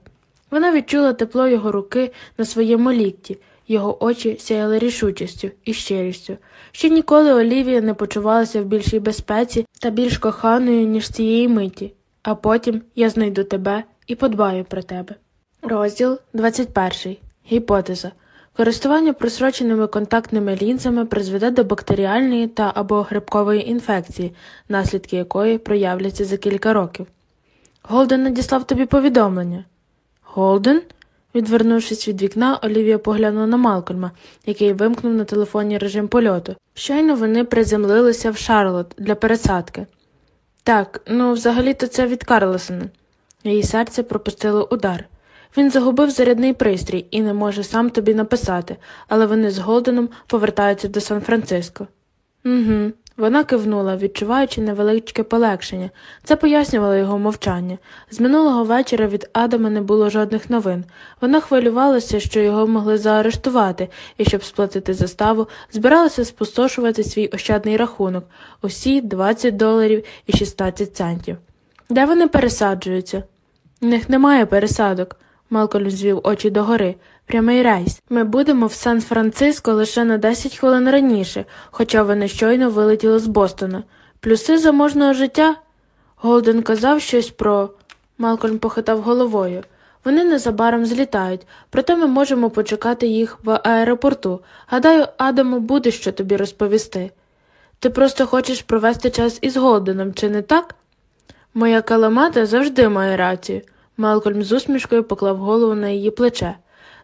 Вона відчула тепло його руки на своєму лікті, його очі сяяли рішучістю і щирістю. Ще ніколи Олівія не почувалася в більшій безпеці та більш коханою, ніж цієї миті, а потім я знайду тебе і подбаю про тебе. Розділ 21. Гіпотеза. Користування просроченими контактними лінзами призведе до бактеріальної та або грибкової інфекції, наслідки якої проявляться за кілька років. Голден надіслав тобі повідомлення. Голден? Відвернувшись від вікна, Олівія поглянула на Малкольма, який вимкнув на телефоні режим польоту. Щойно вони приземлилися в Шарлот для пересадки. Так, ну взагалі-то це від Карлосона. Її серце пропустило удар. Він загубив зарядний пристрій і не може сам тобі написати, але вони з Голденом повертаються до Сан-Франциско. Угу. Вона кивнула, відчуваючи невеличке полегшення. Це пояснювало його мовчання. З минулого вечора від Адама не було жодних новин. Вона хвилювалася, що його могли заарештувати, і, щоб сплатити заставу, збиралася спустошувати свій ощадний рахунок усі 20 доларів і 16 центів. Де вони пересаджуються? У них немає пересадок. Малкольм звів очі догори. Прямий рейс. Ми будемо в Сан-Франциско лише на 10 хвилин раніше, хоча вони щойно вилетіли з Бостона. Плюси заможного життя? Голден казав щось про. Малкольм похитав головою. Вони незабаром злітають, проте ми можемо почекати їх в аеропорту. Гадаю, Адаму буде що тобі розповісти. Ти просто хочеш провести час із Голденом, чи не так? Моя каламата завжди має рацію. Малкольм з усмішкою поклав голову на її плече.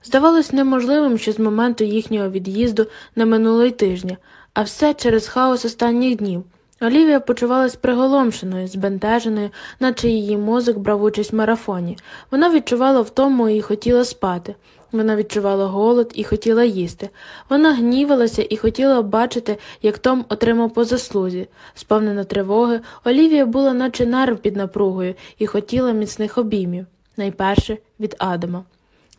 Здавалось неможливим, що з моменту їхнього від'їзду на минулий тиждень, а все через хаос останніх днів. Олівія почувалась приголомшеною, збентеженою, наче її мозок брав участь в марафоні. Вона відчувала втому і хотіла спати. Вона відчувала голод і хотіла їсти. Вона гнівалася і хотіла бачити, як Том отримав по заслузі. Сповнена тривоги, Олівія була, наче нарв під напругою, і хотіла міцних обіймів, найперше від Адама.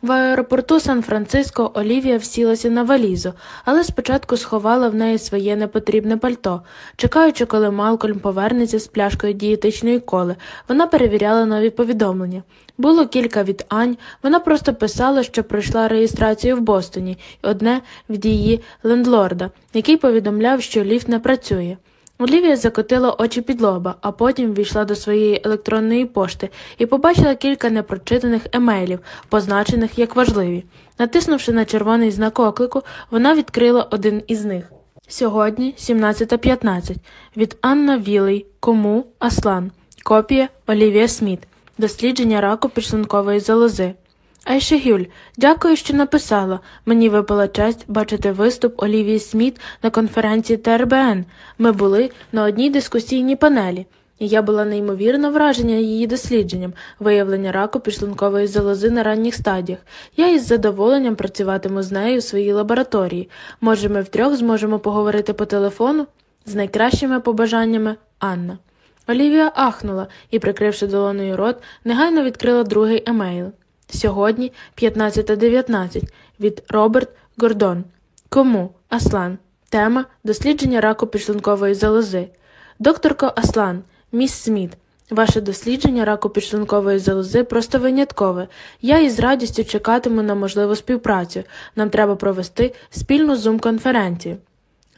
В аеропорту Сан-Франциско Олівія всілася на валізу, але спочатку сховала в неї своє непотрібне пальто. Чекаючи, коли Малкольм повернеться з пляшкою дієтичної коли, вона перевіряла нові повідомлення. Було кілька від Ань, вона просто писала, що пройшла реєстрацію в Бостоні, і одне від її лендлорда, який повідомляв, що ліфт не працює. Олівія закотила очі під лоба, а потім війшла до своєї електронної пошти і побачила кілька непрочитаних емейлів, позначених як важливі. Натиснувши на червоний знак оклику, вона відкрила один із них. Сьогодні 17.15. Від Анна Вілей, Кому Аслан. Копія Олівія Сміт. Дослідження раку підшлункової залози. А ще Гюль, дякую, що написала. Мені випала честь бачити виступ Олівії Сміт на конференції ТРБН. Ми були на одній дискусійній панелі, і я була неймовірно вражена її дослідженням виявлення раку підшлункової залози на ранніх стадіях. Я із задоволенням працюватиму з нею у своїй лабораторії. Може, ми втрьох зможемо поговорити по телефону? З найкращими побажаннями Анна. Олівія ахнула і, прикривши долоною рот, негайно відкрила другий емейл. Сьогодні 15.19 від Роберт Гордон. Кому? Аслан. Тема дослідження раку підшлункової залози. Докторко Аслан, міс Сміт. Ваше дослідження раку підшлункової залози просто виняткове. Я із радістю чекатиму на можливу співпрацю. Нам треба провести спільну зум-конференцію.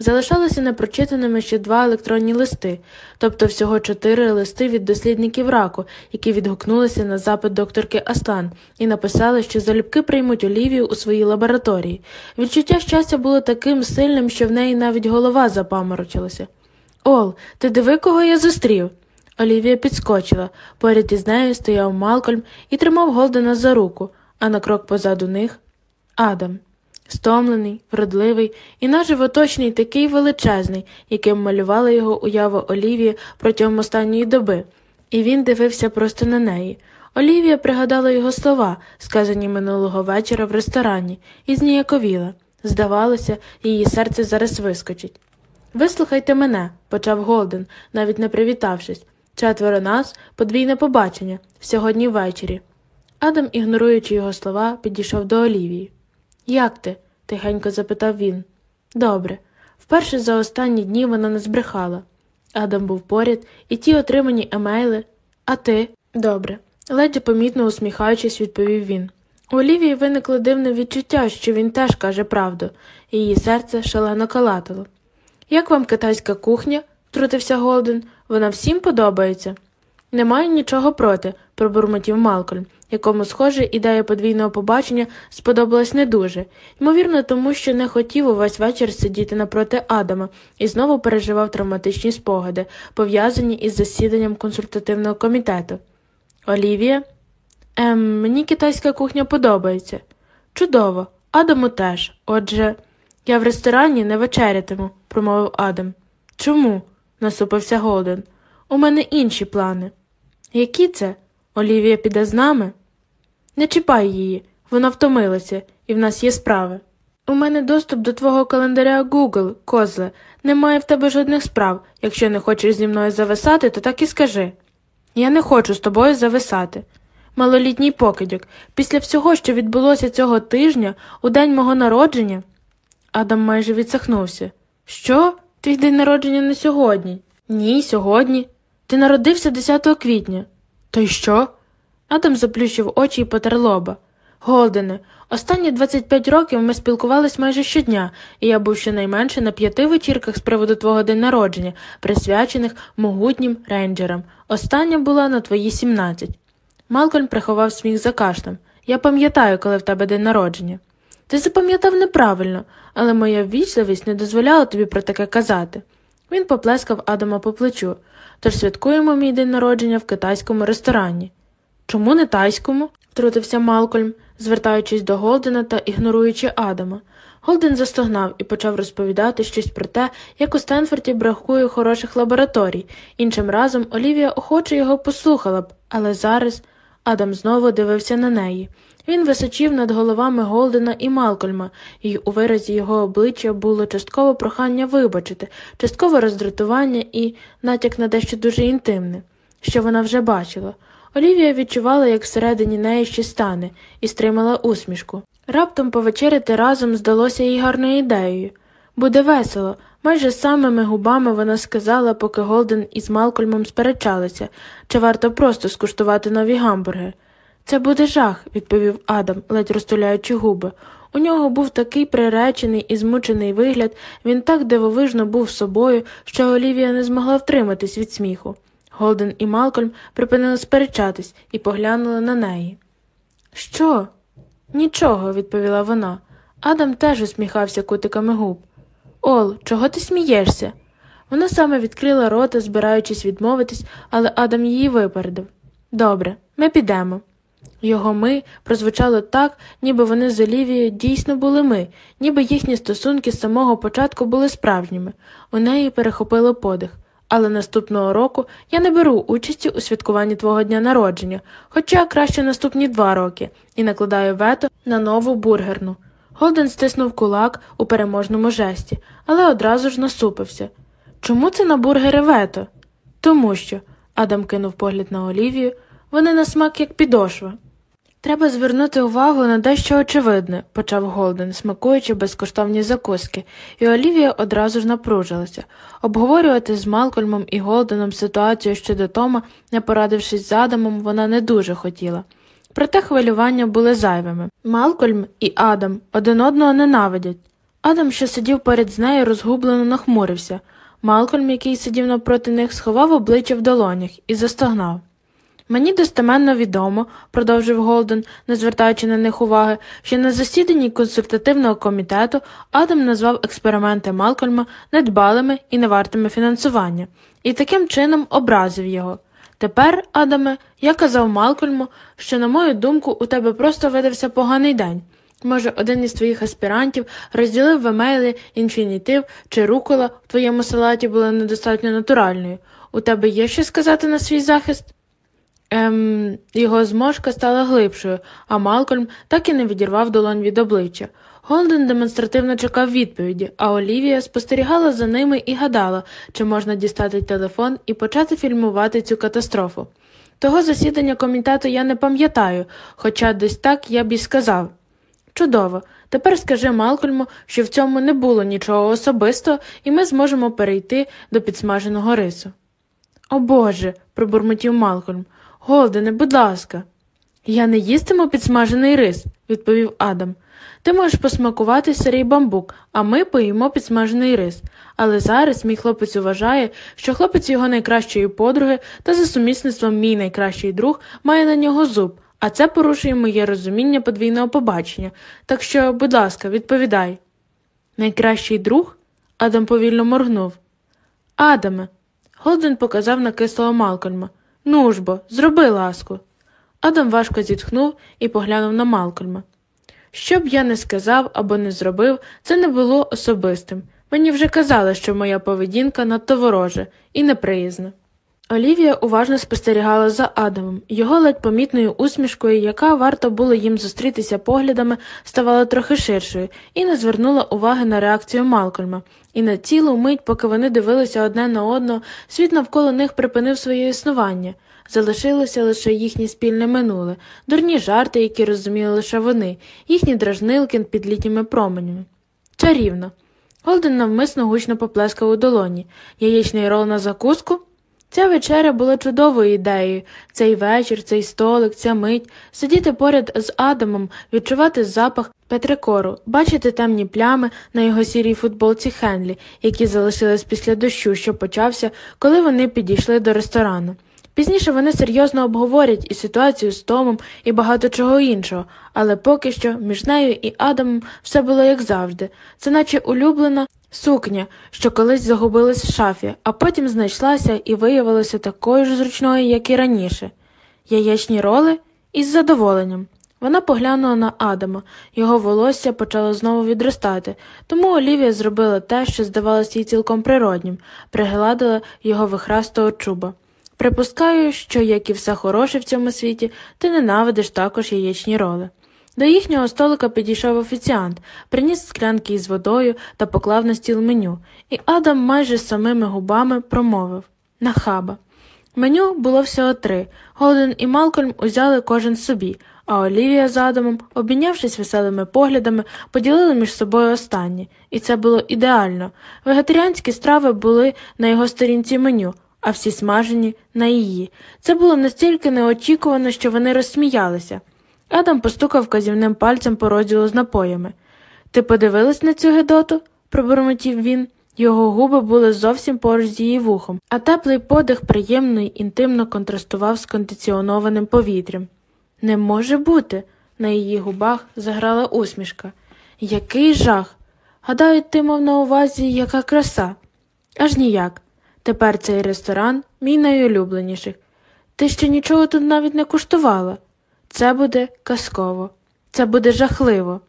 Залишалося непрочитаними ще два електронні листи, тобто всього чотири листи від дослідників раку, які відгукнулися на запит докторки Аслан і написали, що залюбки приймуть Олівію у своїй лабораторії. Відчуття щастя було таким сильним, що в неї навіть голова запаморочилася. Ол, ти диви, кого я зустрів. Олівія підскочила. Поряд із нею стояв Малкольм і тримав Голдена за руку, а на крок позаду них Адам. Стомлений, вродливий і наживоточний такий величезний, яким малювала його уява Олівії протягом останньої доби, і він дивився просто на неї. Олівія пригадала його слова, сказані минулого вечора в ресторані, і зніяковіла. Здавалося, її серце зараз вискочить. Вислухайте мене, почав Голден, навіть не привітавшись. Четверо нас, подвійне побачення, сьогодні ввечері. Адам, ігноруючи його слова, підійшов до Олівії. Як ти? Тихенько запитав він. Добре. Вперше за останні дні вона не збрехала. Адам був поряд, і ті отримані емейли. А ти? Добре. Ледь помітно усміхаючись, відповів він. У Олівії виникло дивне відчуття, що він теж каже правду, її серце шалено калатало. Як вам китайська кухня? втрутився Голден. Вона всім подобається. Не маю нічого проти, пробурмотів Малкольм, якому, схоже, ідея подвійного побачення сподобалась не дуже, ймовірно, тому що не хотів увесь вечір сидіти напроти Адама і знову переживав травматичні спогади, пов'язані із засіданням консультативного комітету. Олівія? Ем, мені китайська кухня подобається. Чудово, Адаму теж. Отже, я в ресторані не вечерятиму, промовив Адам. Чому? насупився Голден. У мене інші плани. Які це? Олівія піде з нами? Не чіпай її, вона втомилася, і в нас є справи. У мене доступ до твого календаря Google, козле. Немає в тебе жодних справ. Якщо не хочеш зі мною зависати, то так і скажи. Я не хочу з тобою зависати. Малолітній покидьок, після всього, що відбулося цього тижня, у день мого народження. Адам майже відсахнувся. Що? Твій день народження не сьогодні? Ні, сьогодні. Ти народився 10 квітня. То й що? Адам заплющив очі і потер лоба. Голдене, останні 25 років ми спілкувались майже щодня, і я був щонайменше на п'яти вечірках з приводу твого день народження, присвячених могутнім рейнджерам. Остання була на твої 17. Малкольм приховав сміх за кашлем. Я пам'ятаю, коли в тебе день народження. Ти запам'ятав неправильно, але моя ввічливість не дозволяла тобі про таке казати. Він поплескав Адама по плечу, тож святкуємо мій день народження в китайському ресторані. Чому не тайському? втрутився Малкольм, звертаючись до Голдена та ігноруючи Адама. Голден застогнав і почав розповідати щось про те, як у Стенфорді бракує хороших лабораторій. Іншим разом Олівія охоче його послухала б, але зараз Адам знову дивився на неї. Він височив над головами Голдена і Малкольма, і у виразі його обличчя було частково прохання вибачити, частково роздратування і натяк на дещо дуже інтимне, що вона вже бачила. Олівія відчувала, як всередині неї щось стане, і стримала усмішку. Раптом повечеряти разом здалося їй гарною ідеєю. Буде весело. Майже самими губами вона сказала, поки Голден із Малкольмом сперечалися, чи варто просто скуштувати нові гамбурги. Це буде жах, відповів Адам, ледь розтуляючи губи. У нього був такий приречений і змучений вигляд, він так дивовижно був собою, що Олівія не змогла втриматись від сміху. Голден і Малкольм припинили сперечатись і поглянули на неї. Що? Нічого, відповіла вона. Адам теж усміхався кутиками губ. Ол, чого ти смієшся? Вона саме відкрила рота, збираючись відмовитись, але Адам її випередив. Добре, ми підемо. Його ми прозвучало так, ніби вони з Олівією дійсно були ми, ніби їхні стосунки з самого початку були справжніми. У неї перехопило подих. Але наступного року я не беру участі у святкуванні твого дня народження, хоча краще наступні два роки, і накладаю вето на нову бургерну. Голден стиснув кулак у переможному жесті, але одразу ж насупився. Чому це на бургери вето? Тому що, Адам кинув погляд на Олівію, вони на смак як підошва. Треба звернути увагу на дещо очевидне, почав Голден, смакуючи безкоштовні закуски, і Олівія одразу ж напружилася. Обговорювати з Малкольмом і Голденом ситуацію щодо Тома, не порадившись з Адамом, вона не дуже хотіла. Проте хвилювання були зайвими. Малкольм і Адам один одного ненавидять. Адам, що сидів перед з нею, розгублено нахмурився. Малкольм, який сидів навпроти них, сховав обличчя в долонях і застогнав. Мені достеменно відомо, продовжив Голден, не звертаючи на них уваги, що на засіданні консультативного комітету Адам назвав експерименти Малкольма недбалими і невартими фінансування, і таким чином образив його. Тепер, Адаме, я казав Малкольму, що, на мою думку, у тебе просто видався поганий день. Може, один із твоїх аспірантів розділив в емейлі інфінітив чи рукола в твоєму салаті була недостатньо натуральною. У тебе є що сказати на свій захист? Ем, його зможка стала глибшою, а Малкольм так і не відірвав долонь від обличчя. Голден демонстративно чекав відповіді, а Олівія спостерігала за ними і гадала, чи можна дістати телефон і почати фільмувати цю катастрофу. Того засідання комітету я не пам'ятаю, хоча десь так я б і сказав. Чудово. Тепер скажи Малкольму, що в цьому не було нічого особистого, і ми зможемо перейти до підсмаженого рису. О Боже, пробурмотів Малкольм. Голдене, будь ласка. Я не їстиму підсмажений рис, відповів Адам. Ти можеш посмакувати сирий бамбук, а ми поїмо підсмажений рис. Але зараз мій хлопець вважає, що хлопець його найкращої подруги та за сумісництвом мій найкращий друг має на нього зуб, а це порушує моє розуміння подвійного побачення. Так що, будь ласка, відповідай. Найкращий друг? Адам повільно моргнув. Адаме. Голден показав на кислого Малкольма. Ну ж бо, зроби ласку. Адам важко зітхнув і поглянув на Малкольма. Що б я не сказав або не зробив, це не було особистим. Мені вже казали, що моя поведінка надто ворожа і неприязна. Олівія уважно спостерігала за Адамом, його ледь помітною усмішкою, яка варто було їм зустрітися поглядами, ставала трохи ширшою, і не звернула уваги на реакцію Малкольма. І на цілу мить, поки вони дивилися одне на одного, світ навколо них припинив своє існування. Залишилося лише їхнє спільне минуле, дурні жарти, які розуміли лише вони, їхні дражнилки під літніми променями. Чарівно. Голден навмисно гучно поплескав у долоні. Яєчний рол на закуску? Ця вечеря була чудовою ідеєю. Цей вечір, цей столик, ця мить, сидіти поряд з Адамом, відчувати запах Петрикору, бачити темні плями на його сірій футболці Хенлі, які залишились після дощу, що почався, коли вони підійшли до ресторану. Пізніше вони серйозно обговорять і ситуацію з Томом, і багато чого іншого, але поки що між нею і Адамом все було як завжди, це наче улюблена сукня, що колись загубилась в шафі, а потім знайшлася і виявилася такою ж зручною, як і раніше. Яєчні роли із задоволенням. Вона поглянула на Адама, його волосся почало знову відростати, тому Олівія зробила те, що здавалося їй цілком природнім, пригладила його вихрастого чуба. Припускаю, що, як і все хороше в цьому світі, ти ненавидиш також яєчні роли. До їхнього столика підійшов офіціант, приніс склянки із водою та поклав на стіл меню, і Адам майже самими губами промовив Нахаба. Меню було всього три. Голден і Малкольм узяли кожен собі, а Олівія з Адамом, обмінявшись веселими поглядами, поділили між собою останні, і це було ідеально. Вегетаріанські страви були на його сторінці меню, а всі смажені на її. Це було настільки неочікувано, що вони розсміялися. Адам постукав казівним пальцем по розділу з напоями. Ти подивилась на цю гедоту? пробурмотів він. Його губи були зовсім поруч з її вухом, а теплий подих приємно й інтимно контрастував з кондиціонованим повітрям. Не може бути. На її губах заграла усмішка. Який жах. Гадаю, ти мав на увазі, яка краса. Аж ніяк. Тепер цей ресторан мій найулюбленіший. Ти ще нічого тут навіть не куштувала. Це буде казково, це буде жахливо.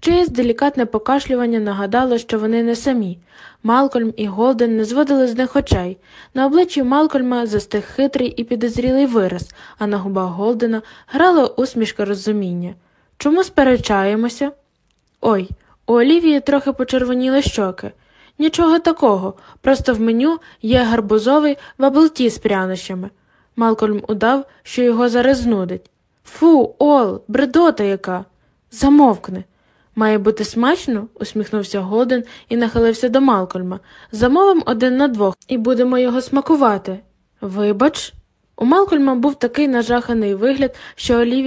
Чиєсь делікатне покашлювання нагадало, що вони не самі. Малкольм і Голден не зводили з них очей. На обличчі Малкольма застиг хитрий і підозрілий вираз, а на губах Голдена грала усмішка розуміння. Чому сперечаємося? Ой, у Олівії трохи почервоніли щоки. Нічого такого, просто в меню є гарбузовий ваблті з прянощами. Малкольм удав, що його зараз знудить. Фу, Ол, бредота яка. Замовкни. Має бути смачно? усміхнувся Голден і нахилився до Малкольма. Замовим один на двох і будемо його смакувати. Вибач. У Малкольма був такий нажаханий вигляд, що Олівія